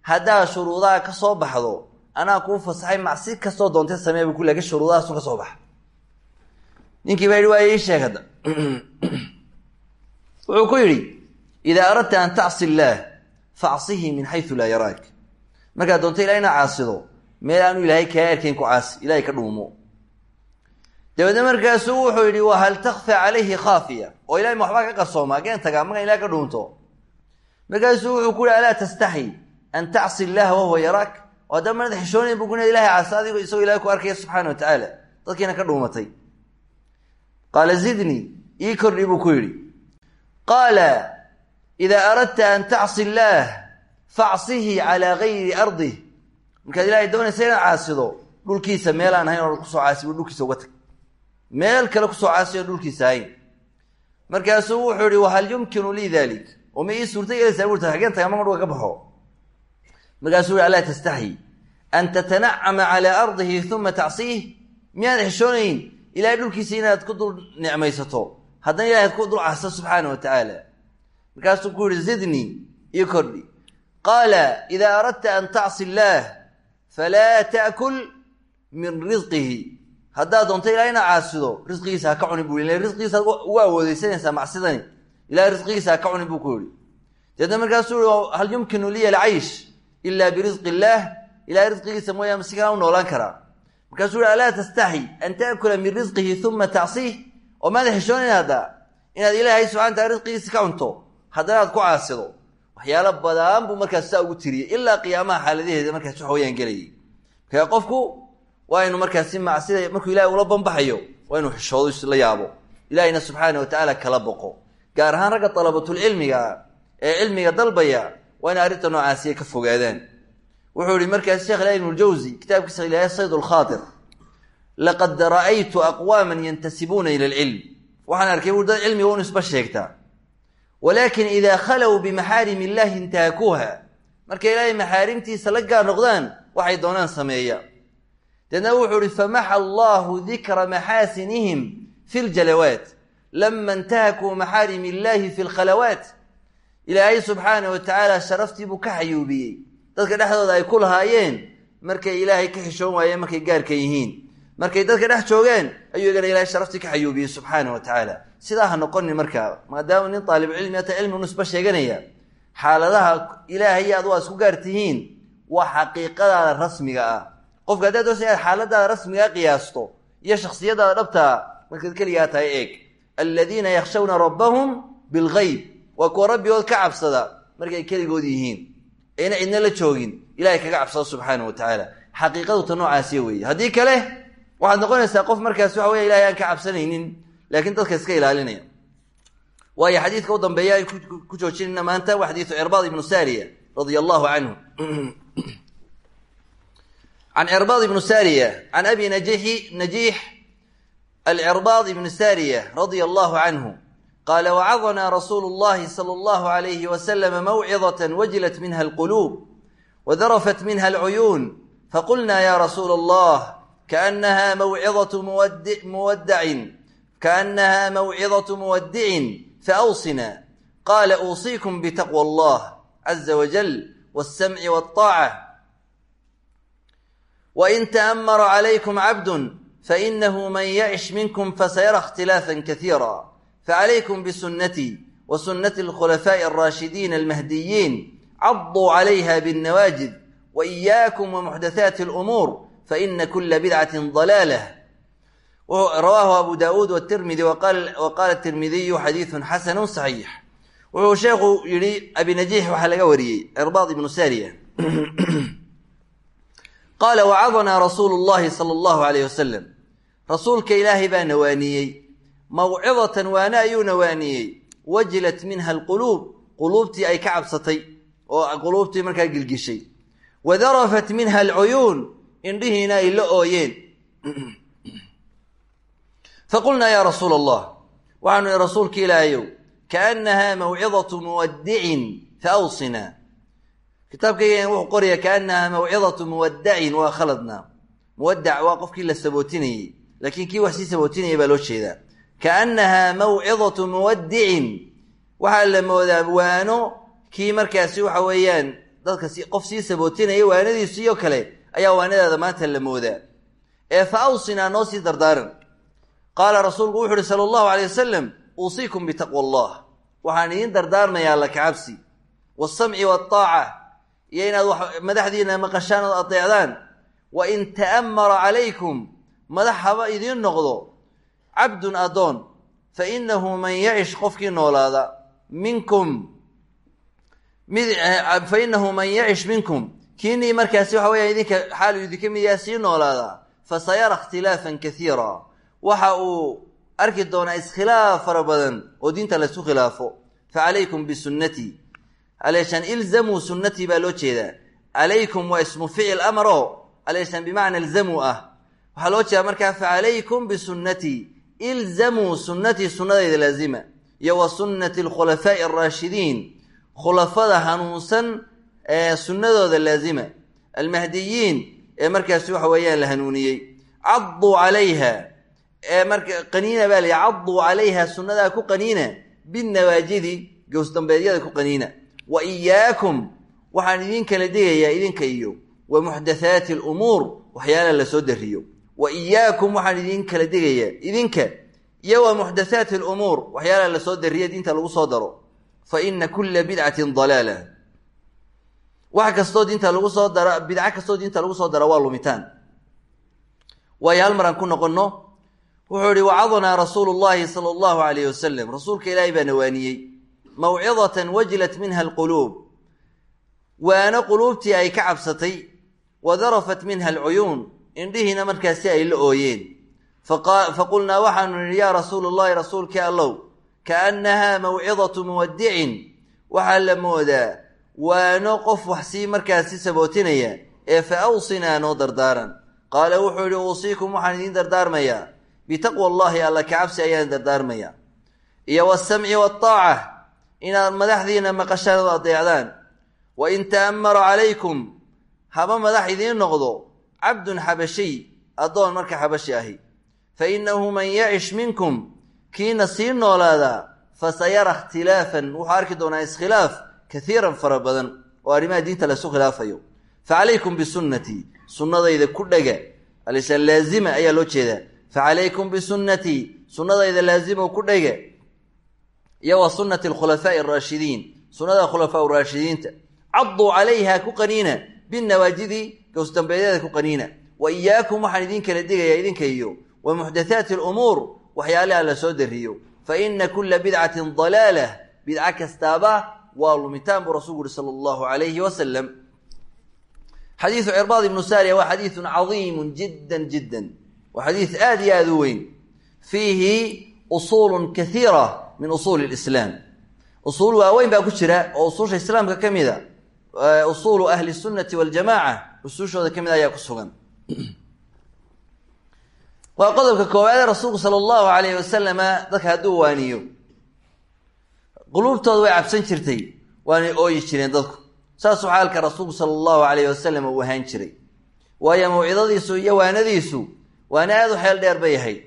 haddaad shuruudaha ka soo baxdo anaa kuu fasaxay macsi kastoo doontay samee bu ku laakiin shuruudahaasu ka soo baxa ninkii baa yidhi waaya ii sheeg hadda wuxuu ku yidhi idaa aradta an tacsi illaah facsihi min xayu laa yaraak. Markaad doonto ilahay inaad caasido meel aanu ilaahay kaa erkayn ku caasi ilahay ka dhuumo. Dabeedna markaasuu wuxuu yidhi wa hal takfa calayhi khaafiya? Oo ilahay ma waxbaa ka qarsooma ageen tagaa magan ilahay ka dhuunto. Markaasuu wuxuu ku yihi alaa tastaxi an tacsi illaha wahuwa yaraak? Oo haddaba manad xishoonayn bu ku ilahay caasi adigo isagoo ilahay ku arkaya subxaana wa tacaala dadkiina ka dhuumatay qaala zidnii ii kordhi buu ku yidhi. Qaala idaa aradta an tacsi illaah facsihi calaa gayri ardih markaad ilahay doonaysa inaad caasido dhulkiisa meelaan ahayn oo ku soo caasi dhulkiisa uga tag. Meel kale ku soo caasi oo dhulkiisa ahayn markaasuu wuxuu yihi wahal yumkinu lii dalik oo ma ii suurta gelaysaa buurta hageen taga maga dhulka ka baxo? Markaasuu yihi alaa tastaxyi. An tatanacama calaa ardihi uma tacsiih miyaad xishoonayn ilahay dhulkiisa inaad ku dul nicmaysato. Haddana ilahay ad ku dul caasido subxaana wa tacaala markaasuu ku yihi zidnii io kordhi. Qaala idaa aradta an tacsi illaah falaa taakul min risqihi haddaad doonto ilahay inaad caasido risqigiisa ha ka cuni bu ila risqigiisa ugu awoodeysanaysaa macsidani. Ilahay risqigiisa ha ka cuni buu ku yihi deedna markaasuu yihi hal yumkinu liya alcaysh ila birisqi illaah ilahay risqigiisa mooyaa masi kaan u noolaan karaa markaasuu yihi alaa tastaxi an taakula min risqihi uma tacsiih oo maada xishoonayn hadda inaad ilaahay subxana taala risqigiisa ka cunto haddana aad ku caasido waxyaalo badan buu markaas saa ugu tiriyey ilaa qiyaamaha xaaladaheeda markaas waxa weyaan gelayay. Marka qofku waa inu markaasi macsida markuu ilahay ula banbaxayo waa inuu xishoodo isla yaabo. Ilahayna subxaana wa tacaala kala boqo. Gaar ahaan ragga dalabatulcilmiga ee cilmiga dalbaya waa inay arrinta noocaasiya ka fogaadaan wuxuu yihi markaas sheekh ilahi ibnuljawsi kitaabkiisa ilaahay sayd lkhaatir laqad ra'aytu aqwaama yantasibuuna ila alcilm waxaan arkay bui dad cilmiga un isba sheegtaa. Walaakin idaa khalow bimaxaarim illahi intaakuuha. Markay ilaahay maxaarimtiisa la gaar noqdaan waxay doonaan sameeya. Deedna wuxuu ihi famaxa allahu dikra maxaasinihim fi ljalawaat lama intahakuu maxaarim illahi fi lkhalawaat ilaahay subxaana wa tacaala sharaftiibuu ka xayuubiyey dadka dhexdooda ay ku lahaayeen markay ilaahay ka xishoon waayeen markay gaarka yihiin. Markay dadka dhex joogeen ayuu igana ilahay sharaftii ka xayuubiyey subxaana wa tacaala. Sidaa ha noqonin markaa maadaama nin aalibcilmi ata cilmi unisba sheeganaya xaaladaha ilaahay aad waa isku gaar tihiin waa xaqiiqadaada rasmiga ah. Qofka haddaad doonsa inaad xaaladaada rasmigaa qiyaasto iyo shaksiyadaada dhabtaa markaad keligaa tahay eeg. Aladiina yakhshawna rabbahum bilgayb waa kuwa rabbigood ka cabsada markay keligood yihiin ayna cidna la joogin. Ilahay kaga cabsado subxaana wa tacaala xaqiiqadu ta weeye. Haddii kale waxaad noqonaysaa qof markaas waxa wey ilahay aan ka cabsanaynin laakiin dadka iska ilaalinaya. Waayo xadiidka u dambeeya ay ku joojinayna maanta waa xadiidu cirbaad ibnu sariya radia allahu canhu can cirbaad ibnu sariya can abi najixi najiix alcirbaad ibnu sariya radia allahu canhu qaala wacadana rasuulu llahi sala allahu alayhi wasalama mawcidat wajilat minha alquluub wadarafat minha alcuyuun faqulna ya rasuula allah kaanaha mawcidatu muwadacin kaanaha mawcidatu muwadicin faawsina qaala uusiikum bitaqwa allah caza wajal walsamci walطaaca wain taamara calaykum cabdu fainahu man yacish minkum fasayara اkhtilaafa kasiira facalaykum bisunatii wa sunati alkhulafaa'i alraashidiina almahdiyiin caduu calayha binnawaajid wa iyaakum wa muxdathaati alumuur faina kula bidcatin dalaalah rawaahu abu daauud watirmidi wa qaala tirmidiyu xadiidun xasanu saxiix wuxuu sheekhu yihi abi najiix waxaa laga wariyey irbaad ibnu sariya qaala wacadanaa rasuulu llahi sala allahu alayh wasalam rasuulka ilaahay baa nawaaniyey mawcidatan waane ayuu nawaaniyey. Wajilat minha alquluub quluubtii ay ka cabsatay oo quluubtii markaa gilgishay. Wadarafat minha alcuyuun indhihiina ay la ooyeen. Faqulnaa yaa rasuula allah waxaanu ihi rasuulka ilaahayow kaanaha mawcidatu muwadicin faawsinaa. Kitaabkaygan wuxuu qoraya kaanaha mawcidatu muwadacin waa khaladna muwadac waa qofkii la sabootinayey laakiin kii wax sii sabootinayay baa loo jeedaa kaannaha mawcidatu muwadicin waxaa la moodaa waano kii markaasi waxa weeyaan dadka qof sii sabootinaya waanadiisiyo kale ayaa waanadaada maanta la moodaa. Ee fa awsinaa noo sii dardaaran. Qaala rasuulku wuxu uhi sala allahu alay wasalam uusiikum bitaqwa allah waxaan idiin dardaarmayaa alla kacabsi waasamci waataaca iyo inaad madaxdiina maqashaan ood adeecdaan wa in ta'ammara calaykum madax idiin noqdo cabdun addoon fa innahu man yacish qofkii noolaada minkum mid fa innahu man yacish minkum kiinii markaasi waxa weya idinka xaalu idinka mid yaha sii noolaadaa fa sayara ikhtilaafan kasiira waxa uu arki doonaa iskhilaaf fara badan oo diinta laysku khilaafo fa calaykum bisunnatii aleeshaan ilzamuu sunnatii baa loo jeedaa calaykum waa ismu ficil amar oo aleeshaan bimacna ilzamuu ah waxaa loo jeedaa markaa fa calaykum bisunnatii ilzamuu sunnatii sunnadayda laazima iyo wa sunnati alkhulafaa'i alraashidiin khulafada hanuunsan ee sunnadooda laazima almahdiyiin ee markaasi waxa weeyaan la hanuuniyey cadduu calayha ee marka qaniina baa layihi cadduu calayha sunnadaa ku qaniina binnawaajidi gowsdambeedyada ku qaniina wa iyaakum waxaan idin kala digayaa idinka iyo wa muxdathaati alumuur waxyaalaha la soo dariyo wa iyaakum waxaan idin kala digayaa idinka iyo wa muxdathaati alumuur waxyaalaha la soo dariya diinta lagu soo daro fa ina kulla bidcatin dalaala. Wax kastoo diinta lagu soo dara bidco kastoo diinta lagu soo dara waa lumitaan. Waayo hal maraan ku noqonno wuxuu ihi wacadnaa rasuulu llahi sala allahu alayh wasalam rasuulka ilaahay baa nawaaniyey mawcidatan wajilat minha alquluub. Waana quluubtii ay ka cabsatay wa darafat minha alcuyuun indhihiina markaasi ay la ooyeen. Faqulnaa waxaanu nidhi yaa rasuulu llahi rasuulkii allow kaannaha mawcidatu muwadicin waxaa la moodaa waano qof wax sii markaasi sabootinaya ee fa awsinaa noo dardaaran. Qaala wuxuu yihi uusiikum waxaan idiin dardaarmayaa. Bitaqwa allahi alla kacabsi ayaan dardaarmayaa. Iyo wasamci waataaca inaad madaxdiina maqashaan oo adeecdaan. Wa in ta'ammara calaykum haba madax idiin noqdo cabdun xabashiy addoon marka xabashi ahi. Fa innahu man yacish minkum kiina sii noolaadaa fa sayara ikhtilaafan wuxuu arki doonaa iskhilaaf kaiiran fara badan oo arrimaha diinta laysu khilaafayo. Fa calaykum bisunnatii sunnadayda ku dhega. Alisa laazima ayaa loo jeedaa. Fa calaykum bisunnatii sunnadayda laazimo ku dhega. Iyo wa sunnati alkhulafaa'i araashidiin sunnada khulafaa raashidiinta cadduu calayha ku qaniina binnawaajidi gowsdambeedyada ku qaniina. Wa iyaakum waxaan idin kala digayaa idinka iyo wa muxdathaati alumuur waxyaalaha la soo dariyo. Fa ina kulla bidcatin dalaalah bidco kastaaba waa lumitaan buu rasulku uhi sala allahu alayhi wasalam xadiidu cirbaad ibnu saariya waa xadiidun cadiimun jiddan jiddan. Waa xadiid aada iyo aada u weyn. Fiihi usuulun kaiira min usuuli lislaam usuul waaweyn baa ku jira oo usuusha islaamka ka mida usuulu ahli sunnati waljamaca usuushooda ka mid ayaa ku sugan. Waa qodobka koowaadee rasuulku sala allahu alayhi wasalama dadka hadduu waaniyo. Quluubtooda way cabsan jirtay waanay ooyi jireen dadku. Saasuu xaalka rasuulku sala allahu alayhi wasalam uu ahaan jiray. Waayo mawcidadiisu iyo waanadiisu waana aada u xeel dheer bay ahayd.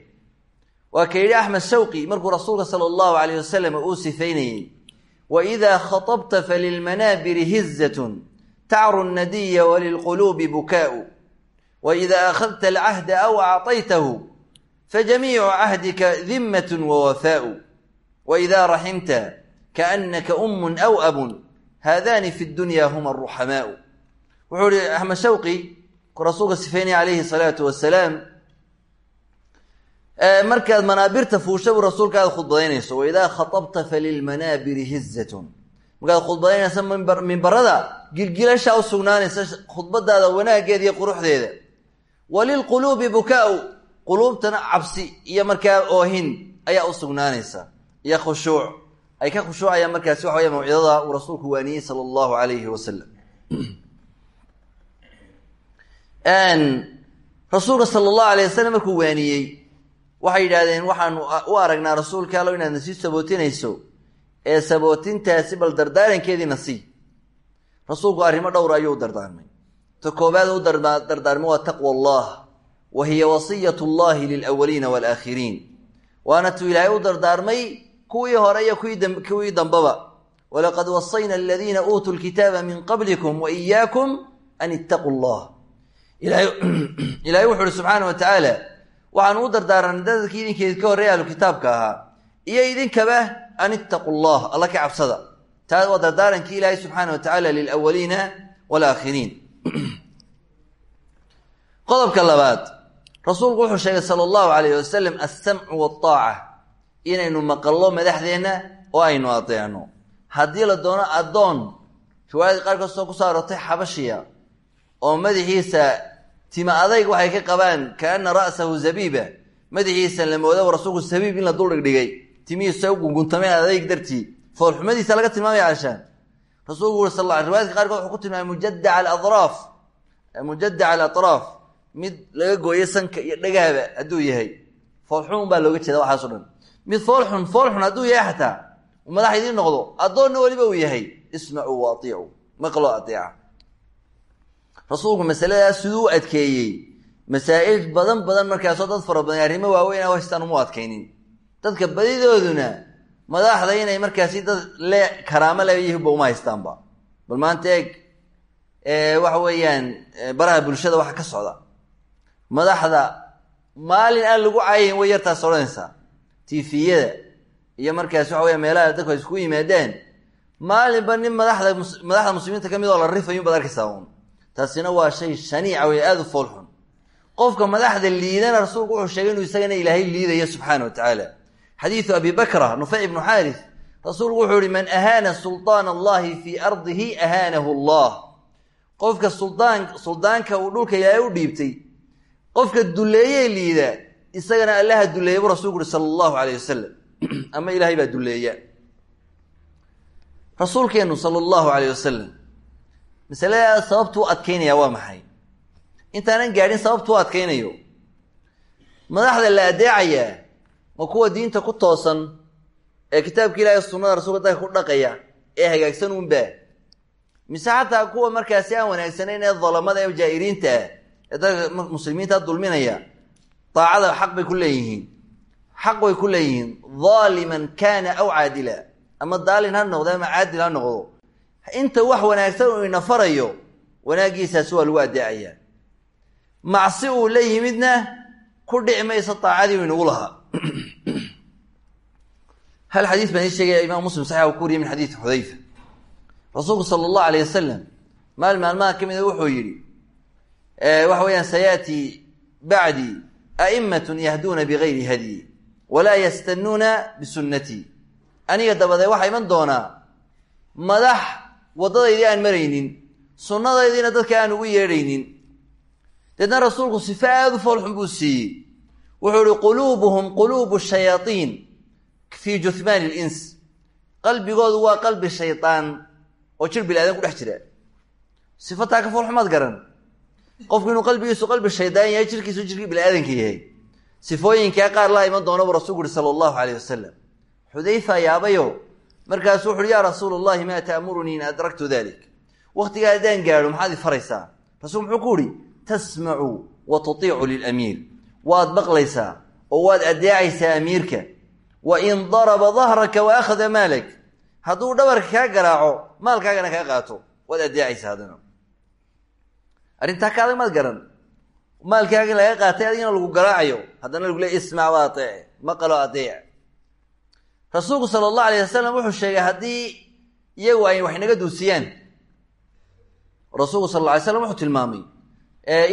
Waa ka yidhi axmed shawqi markuu rasuulka sala allahu alayh wasalam uu sifaynayey wa idaa khatabta falilmanaabiri hizatun tacru nnadiya walilquluubi bukaa'u wa idaa akhadta alcahda aw acطaytahu fajamiicu cahdika dimmatun wawafaa'u wa idaa raximta kaannaka ummun aw abun haadani fi dunya huma aruxamaau wuxuu ihi axmed shawqi ku rasuulka sifaynaya calayhi salaatu wasalaam markaad manaabirta fuusha buu rasuulka aad khudbadaynayso waidaa khatabta falilmanaabiri hizatun markaad khudbadaynaysa mimbar mimbarada gilgilashaa u sugnaanaysa khudbadaada wanaaggeeda iyo quruxdeeda. Walilquluubi bukaa-u quluubtana cabsi iyo markaa oohin ayaa u sugnaanaysa. Iyo khushuuc. Ay ka khushuucayaan markaasi waxa weya mawcidada uu rasuulku waaniyey sala allahu alayhi wasalam rasuulka sala allahu alayh wasalam markuu waaniyey waxay yidhaahdeen waxaanu u aragnaa rasuulka allo inaad nasii sabootinayso ee sabootintaasi bal dardaarankeediina sii. Rasuulku arrimo dhowr ayuu dardaarmay. Ta koobaad u dardaarmay waa taqwa allah wa hiya wasiyat llahi lilawaliina waalaakhiriin waana tuu ilaahay u dardaarmay kuwii hore iyo kuwii dambaba. Walaqad wasayna aladiina uutuu lkitaaba min qablikum wa iyaakum an ittaquu llah ilaahay wuxu uhi subxaana wa tacaala waxaan u dardaaranay dadkii idinkeed ka horreeya ahlu kitaabka ahaa iyo idinkaba an ittaquu llah alla ka cabsada. Taa waa dardaarankii ilaahay subxaana wa tacaala lilawaliina waalaakhiriin qodobka labaad. Rasuulku wuxuu sheegay sala allahu calayh wasalam alsamcu waltaaca inaynu maqallo madaxdeenna oo aynu adeecno haddii la doono addoon riwaayada qaar kastoo ku soo aroortay xabashiya oo madaxiisa tima adayg waxay ka qabaan kaana ra'sahu zabiiba. Madaxiisa la mooda rasuulku sabiib in la dul dhigdhigay timihiisa u gunguntameen adayg dartii. Foolxumadiisa laga tilmaamaya cashaan rasuulku uri sal riwaayadka qaarkood wuxuu ku tilmaamay mujadaca aladraaf mujadaca alatraaf. Mid laga gooyo sanka iyo dhagaaba hadduu yahay. Foolxun baa looga jeeda waxaaso dhan. Mid foolxun foolxun hadduu yahay xataa madax idiin noqdo addoonna weliba uu yahay. Ismacuu wa atiicuu maqloo ateeca rasuulku masaladaas siduu u masaa'il badan badan markaasoo dad fara badan arrimo waaweyn a haystaan uma adkaynin dadka badidooduna madaxda inay markaasi dad le karaamo leyihiinba uma haystaanba. Bal maanta eeg waxa weeyaan baraha bulshada waxa ka socda. Madaxda maalin aan lagu cayayn way yartaas odhanaysaa tifiyada iyo markaas waxa weya meelaha dadku ay isku yimaadeen. Maalinba nin madaxda madaxda muslimiinta ka mid oo la rifayun baad arkaysaa uun. Taasina waa shay shaniica wey aada u foolxun. Qofka madaxda liidana rasuulku wuxuu sheegay inuu isagana ilaahay liidayo subxaana wa tacaala xadiidu abi bakra nufayc ibnu xaaris rasuulku wuxuu yihi man ahaana sulطaan allahi fii ardihi ahaanahu allah. Qofka suldaan suldaanka uu dhulka ilaahay u dhiibtay qofka duleeyey liida isagana allaha duleeya buu rasulku uhi sala allahu alayh wasalam ama ilaahay baa duleeya. Rasuulkeenu sala allahu alayh wasalam masalada sababtuu u adkeynaya waa maxay? Intaanan gaadhin sababtuu u adkeynayo madaxda la adeecayaa ma kuwa diinta ku toosan ee kitaabka ilahi sunnada rasulka dadka ku dhaqaya ee hagaagsan unba mise xataa kuwa markaasi aan wanaagsanayn ee dalamada ee jaa'iriinta ah ee dadka muslimiinta dulminaya daacada xaq bay ku leeyihiin. Xaq bay ku leeyihiin. Daaliman kaana aw caadila. Ama daalin ha noqdo ama caadil ha noqdo. Inta wax wanaagsan uu ina farayo wanaaggiisaasi waa lagu addeecayaa macsi uu la yimidna ku dhici mayso daacadii u lahaa hal xadiis baan ii sheegaya imaam muslim saxixa ku wariyay min xadiidi xudayfa rasuulku sala allahu alayh wasalam maalin maalmaha ka mida wuxuu yidhi waxa weeyaan sayaati bacdii a'immatun yahduuna bigayri hadyi walaa yastanuuna bisunnatii aniga dabadeed waxaa iman doonaa madax waddadaydii aan maraynin sunnadaydiina dadka aan ugu yeedhaynin deedna rasuulku sife aada u foolxun buu siiyey wuxuu ihi quluubuhum quluubu shayaaiin fii juhmaani lins qalbigoodu waa qalbi shaydaan oo jir bil aadan ku dhex jira. Sifataa ka foolxumaad garan. Qofku inuu qalbigiisu qalbi shaydaan yahay jirkiisu jirkii bili-aadanka yahay. Sifooyinkaa qaar laa iman doona buu rasulku uhi sala allahu alayh wasalam xudayfa yaabayo markaasuu wuxu uhi yaa rasuul allahi maa ta'murunii in adraktu dalik waktigaa haddaan gaadho maxaad i faraysaa? Rasuulku muxuu ku uhi tasmacu wa tutiicu lilamiir waad maqlaysaa oo waad addeecaysaa amiirka wa in daraba dahraka wa akhada maalak hadduu dhabarka kaa garaaco maalkaagana kaa qaato. Waad addeecaysaa haddana. Arrintaa ka adag maad garan. Maalkaaga laga qaatay adigina lagu garaacayo. Haddana lagu leey ismac wa ateece maqalo adeec rasuulku sala allahu alayh wasalam wuxuu sheegay haddii iyagu ay wax inaga duusiyaan. Rasuulku sal alla alay slam wuxuu tilmaamay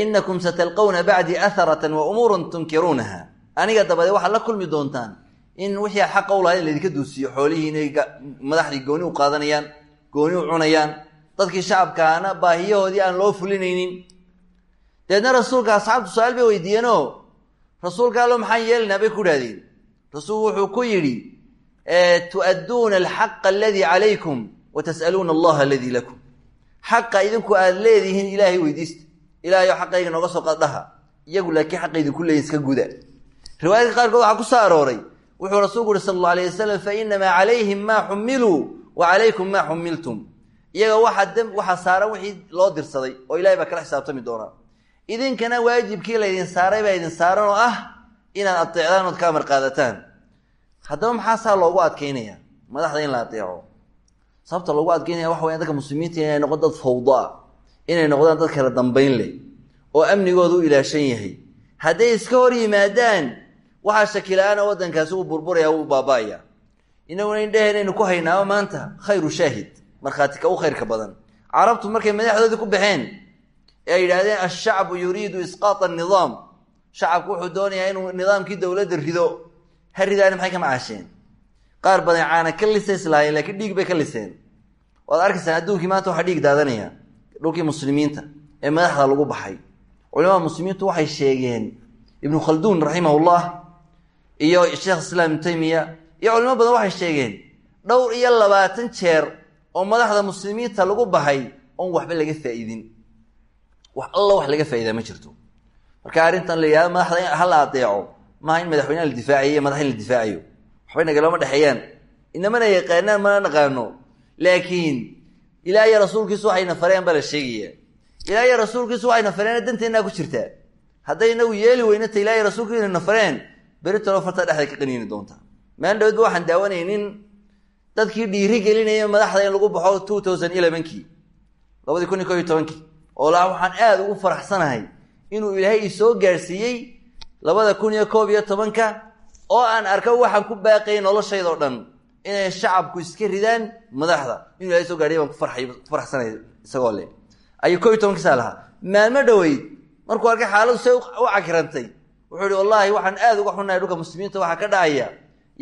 inakum satalqawna bacdii aharatan wa umuuran tunkiruunaha aniga dabadeed waxaad la kulmi doontaan in wixii aad xaqa u lahayd in laydinka duusiyo xoolihii inay madaxdii gooni u qaadanayaan gooni u cunayaan dadkii shacabkaana baahiyahoodii aan loo fulinaynin. Deedna rasuulka asxaabtu su'aal bay weydiiyeenoo rasuulka allo maxaan yeelinaa bay ku idhahdeen rasuulku wuxuu ku yidhi tu'adduuna alxaqa aladii calaykum wa tas'aluuna allaha aladii lakum. Xaqa idinku aada leedihiin ilaahay weydiista ilahayo xaqayga nooga soo qaddhaha iyagu laakiin xaqa idinku leeyihiin iska guda. Riwaayadka qaarkood waxaa ku soo arooray wuxuu rasuulku uhi sala allau alayh wasalam fa inamaa calayhim maa xumiluu wa calaykum maa xumiltum. Iyaga waxaa saaran wixii loo dirsaday oo ilahay baa kala xisaabtami doonaa. Idinkana waajibkii laydin saaray baa idin saaran oo ah inaad adeecdaan ood ka amar qaadataan. Haddaba maxaa saa loogu adkeynaya? Madaxda in la adeeco sababta loogu adkeynaya waxa weya dadka muslimiinta inay noqon dad fawda inay noqdaan dad kala dambayn leh oo amnigooda u ilaashan yahay. Hadday iska hor yimaadaan waxaa shakila-aana uu burburaya uu baaba-aya inaguna indheheenaynu ku haynaaba maanta khayru shaahid. Markhaati u khayrka badan. Carabtu markay madaxdoodii ku baxeen ee ay yidhaahdeen ashacbu yuriidu isqaata anidaam shacabku wuxuu doonayaa inuu nidaamkii dowladda rido. Ha ridaani maxay ka macaasheen? Qaar badan caana ka lisa islahaayeen laakiin dhiig bay ka liseen. Waad arkaysaan adduunkii maanta waxaa dhiig daadanaya dhulkii muslimiinta ee madaxda lagu baxay. Culamada muslimiintu waxay sheegeen ibnu khalduun raximahullah iyo sheekh islaam taymiya iyo culimo badan waxay sheegeen dhowr iyo labaatan jeer oo madaxda muslimiinta lagu baxay oon waxba laga faa-iidin. Wax alla wax laga faa-idaa ma jirto. Marka arrintan la yihahdo madaxda ha la adeeco maaha in madaxweyneha la difaacayo iyo madax in la difaacayo waxbay nagalama dhexeeyaan. Inamana yaqaanaan mana naqaano. Laakiin ilaah iyo rasuulkiisu waxayna fareen baa la sheegaya ilaah iyo rasuulkiisu fareen danteennaa ku jirtaa. Hadday inagu yeeli weynata ilah iyo rasuulkiisuna fareen beritalo farta dhexday ka qaniini doonta. Maalin dhawedba waxaan daawanayay nin dadkii dhiiri gelinaya madaxda in lagu baxo two thousand labadii kun iyo ko iyo oo la waxaan aada ugu faraxsanahay inuu ilaahay isoo gaadhsiiyey labada kun iyo koob iyo tobanka oo aan arko waxaan ku baaqayay noloshaydao dhan inay shacabku iska ridaan madaxda. Inuu ilahay soo gaadhiy baan ku faraxsanay isagoo le ayuu ko iyo tobankiisaa lahaa maalmo dhoweyd markuu arkay xaaladu say u cakirantay wuxuu ihi wallaahi waxaan aada uga xunahay dhulka muslimiinta waxaa ka dhacaya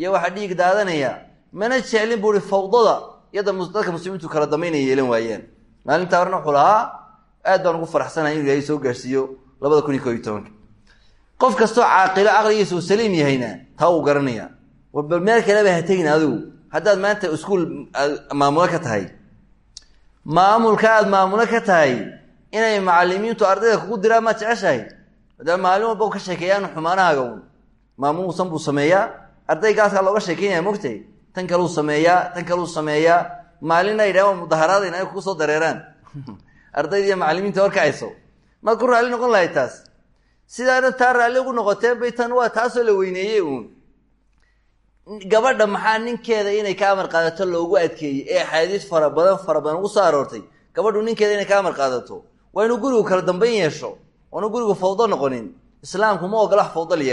iyo waxaa dhiig daadanaya. Mana jeclin buu ihi fawdada iyo dadka muslimiintu kala dambaynay yeelan waayaan maalintaa horena wuxuu lahaa aad baan ugu faraxsanahay inu ilahay soo gaarhsiiyo labada kun iyo ko iyo tobanka qof kastoo caaqilo caqligiisa uu saliim yahayna taa uu garanaya. Bal meel kaleba ha tegin adigu. Haddaad maanta iskuol maamulo ka tahay. Maamulka aada maamulo ka tahay inay macalimiintu ardayda kugu diraan maad jeceshahay maadaama maalin walba ka sheekeeyaan xumaanahaaga un maamulsan buu sameeyaa ardaygaaskaa looga sheekeynaya mogtay tan kaleu sameeyaa tan kaleu sameeyaa maalina yidhah mudaharaadayna ay kugu soo dareeraan. Ardaydiiyo macalimiinta horkacayso maad ku raalli noqon lahay taas sidaana taa raalli ugu noqoteen bay tan waa taasoo la weyneeyey uun. Gabadha maxaa ninkeeda inay ka amar qaadato loogu adkeeyey? Ee axaadiis fara badan fara badan ugu soo aroortay. Gabadhu ninkeeda inay ka amar qaadato. Waa inuu gurigu kala dambayn yeesho waanu gurigu fawdo noqonin. Islaamku ma ogola wax fawdo la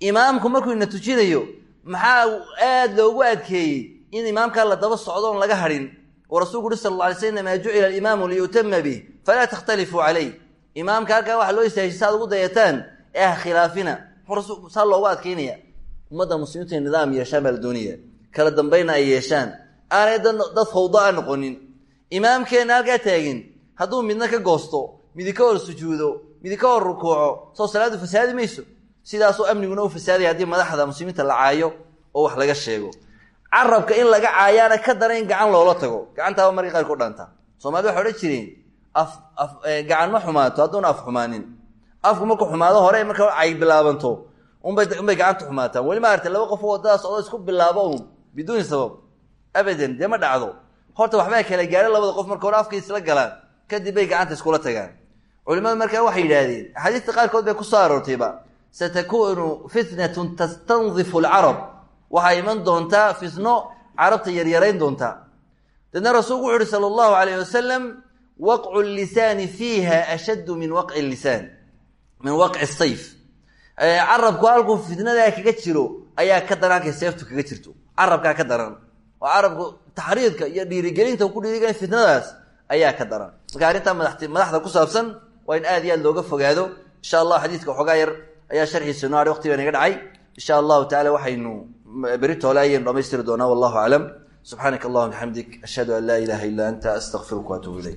imaamku markuu ina tujinayo maxaa aada loogu adkeeyey in imaamkaa la daba socdo oon laga hadhin oo rasuulku uri sal alla alay sl inamaa jucila alimaamu liyutama bih falaa takhtalifuu caleyh imaamka halkaa waxa loo istaajay saaad ugu dayataan ee ah khilaafina. Muxuu saa loogu adkeynaya. Ummadda muslimiintu ay nidaam yeeshaan baa kala dambayna ay yeeshaan. Aanay dad fawdo a noqonin. Imaamkeenna halkaa taagin. Hadduu midna ka goosto midi ka hor sujuudo midi ka hor rukuuco soo salaadu fasaadi mayso. Sidaasoo amniguna u fasaadaya haddii madaxda muslimiinta la caayo oo wax laga sheego. Carabka in laga caayaana ka dara in gacan loola tago. Gacantaaba markii qaar ku dhanta soomaalida waxay odhan jireen af gacan ma xumaato hadduuna af xumaanin. Afku markuu xumaado hore marka ay bilaabanto unbay gacanta xumaataan. Weli ma artay laba qof wadadaas oo isku bilaabo un biduuni sabab. Abadan dee ma dhacdo. Horta waxbaa kala gaadha labada qof marka hore afka isla galaan. Kadib bay gacanta iskula tagaan culimadu markaa waxay yidhaahdeen axaadiista qaarkood bay ku soo aroortayba satakunu fitnatun tastandifu alcarab. Waxaa iman doontaa fitno carabta yaryarayn doontaa. Deedna rasuulku wuxu uhi sala allahu alayh wasalam waqcu lisaani fiiha ashaddu min waqci lisaan min waqci sayf carabku halkuu fitnadaa kaga jiro ayaa ka daran halkay seeftu kaga jirto. Carabkaa ka daran oo carabku taxriidka iyo dhiirigelinta ku dhiirigelin fitnadaas ayaa ka daran marka arrintaa madaxda ku saabsan waa in aad iyo aad looga fogaado. Insha allah xadiidka waxoogaa yar ayaa sharxiisa noo adhay waqti naga dhacay. Insha allahu tacala waxaynu beritoole ayaynu dhamaystiri doonaa wallahu aclam subxaanaka allahuma bixamdik ashhadu an laa ilaha illa anta astaqfiruka waatubu ilayk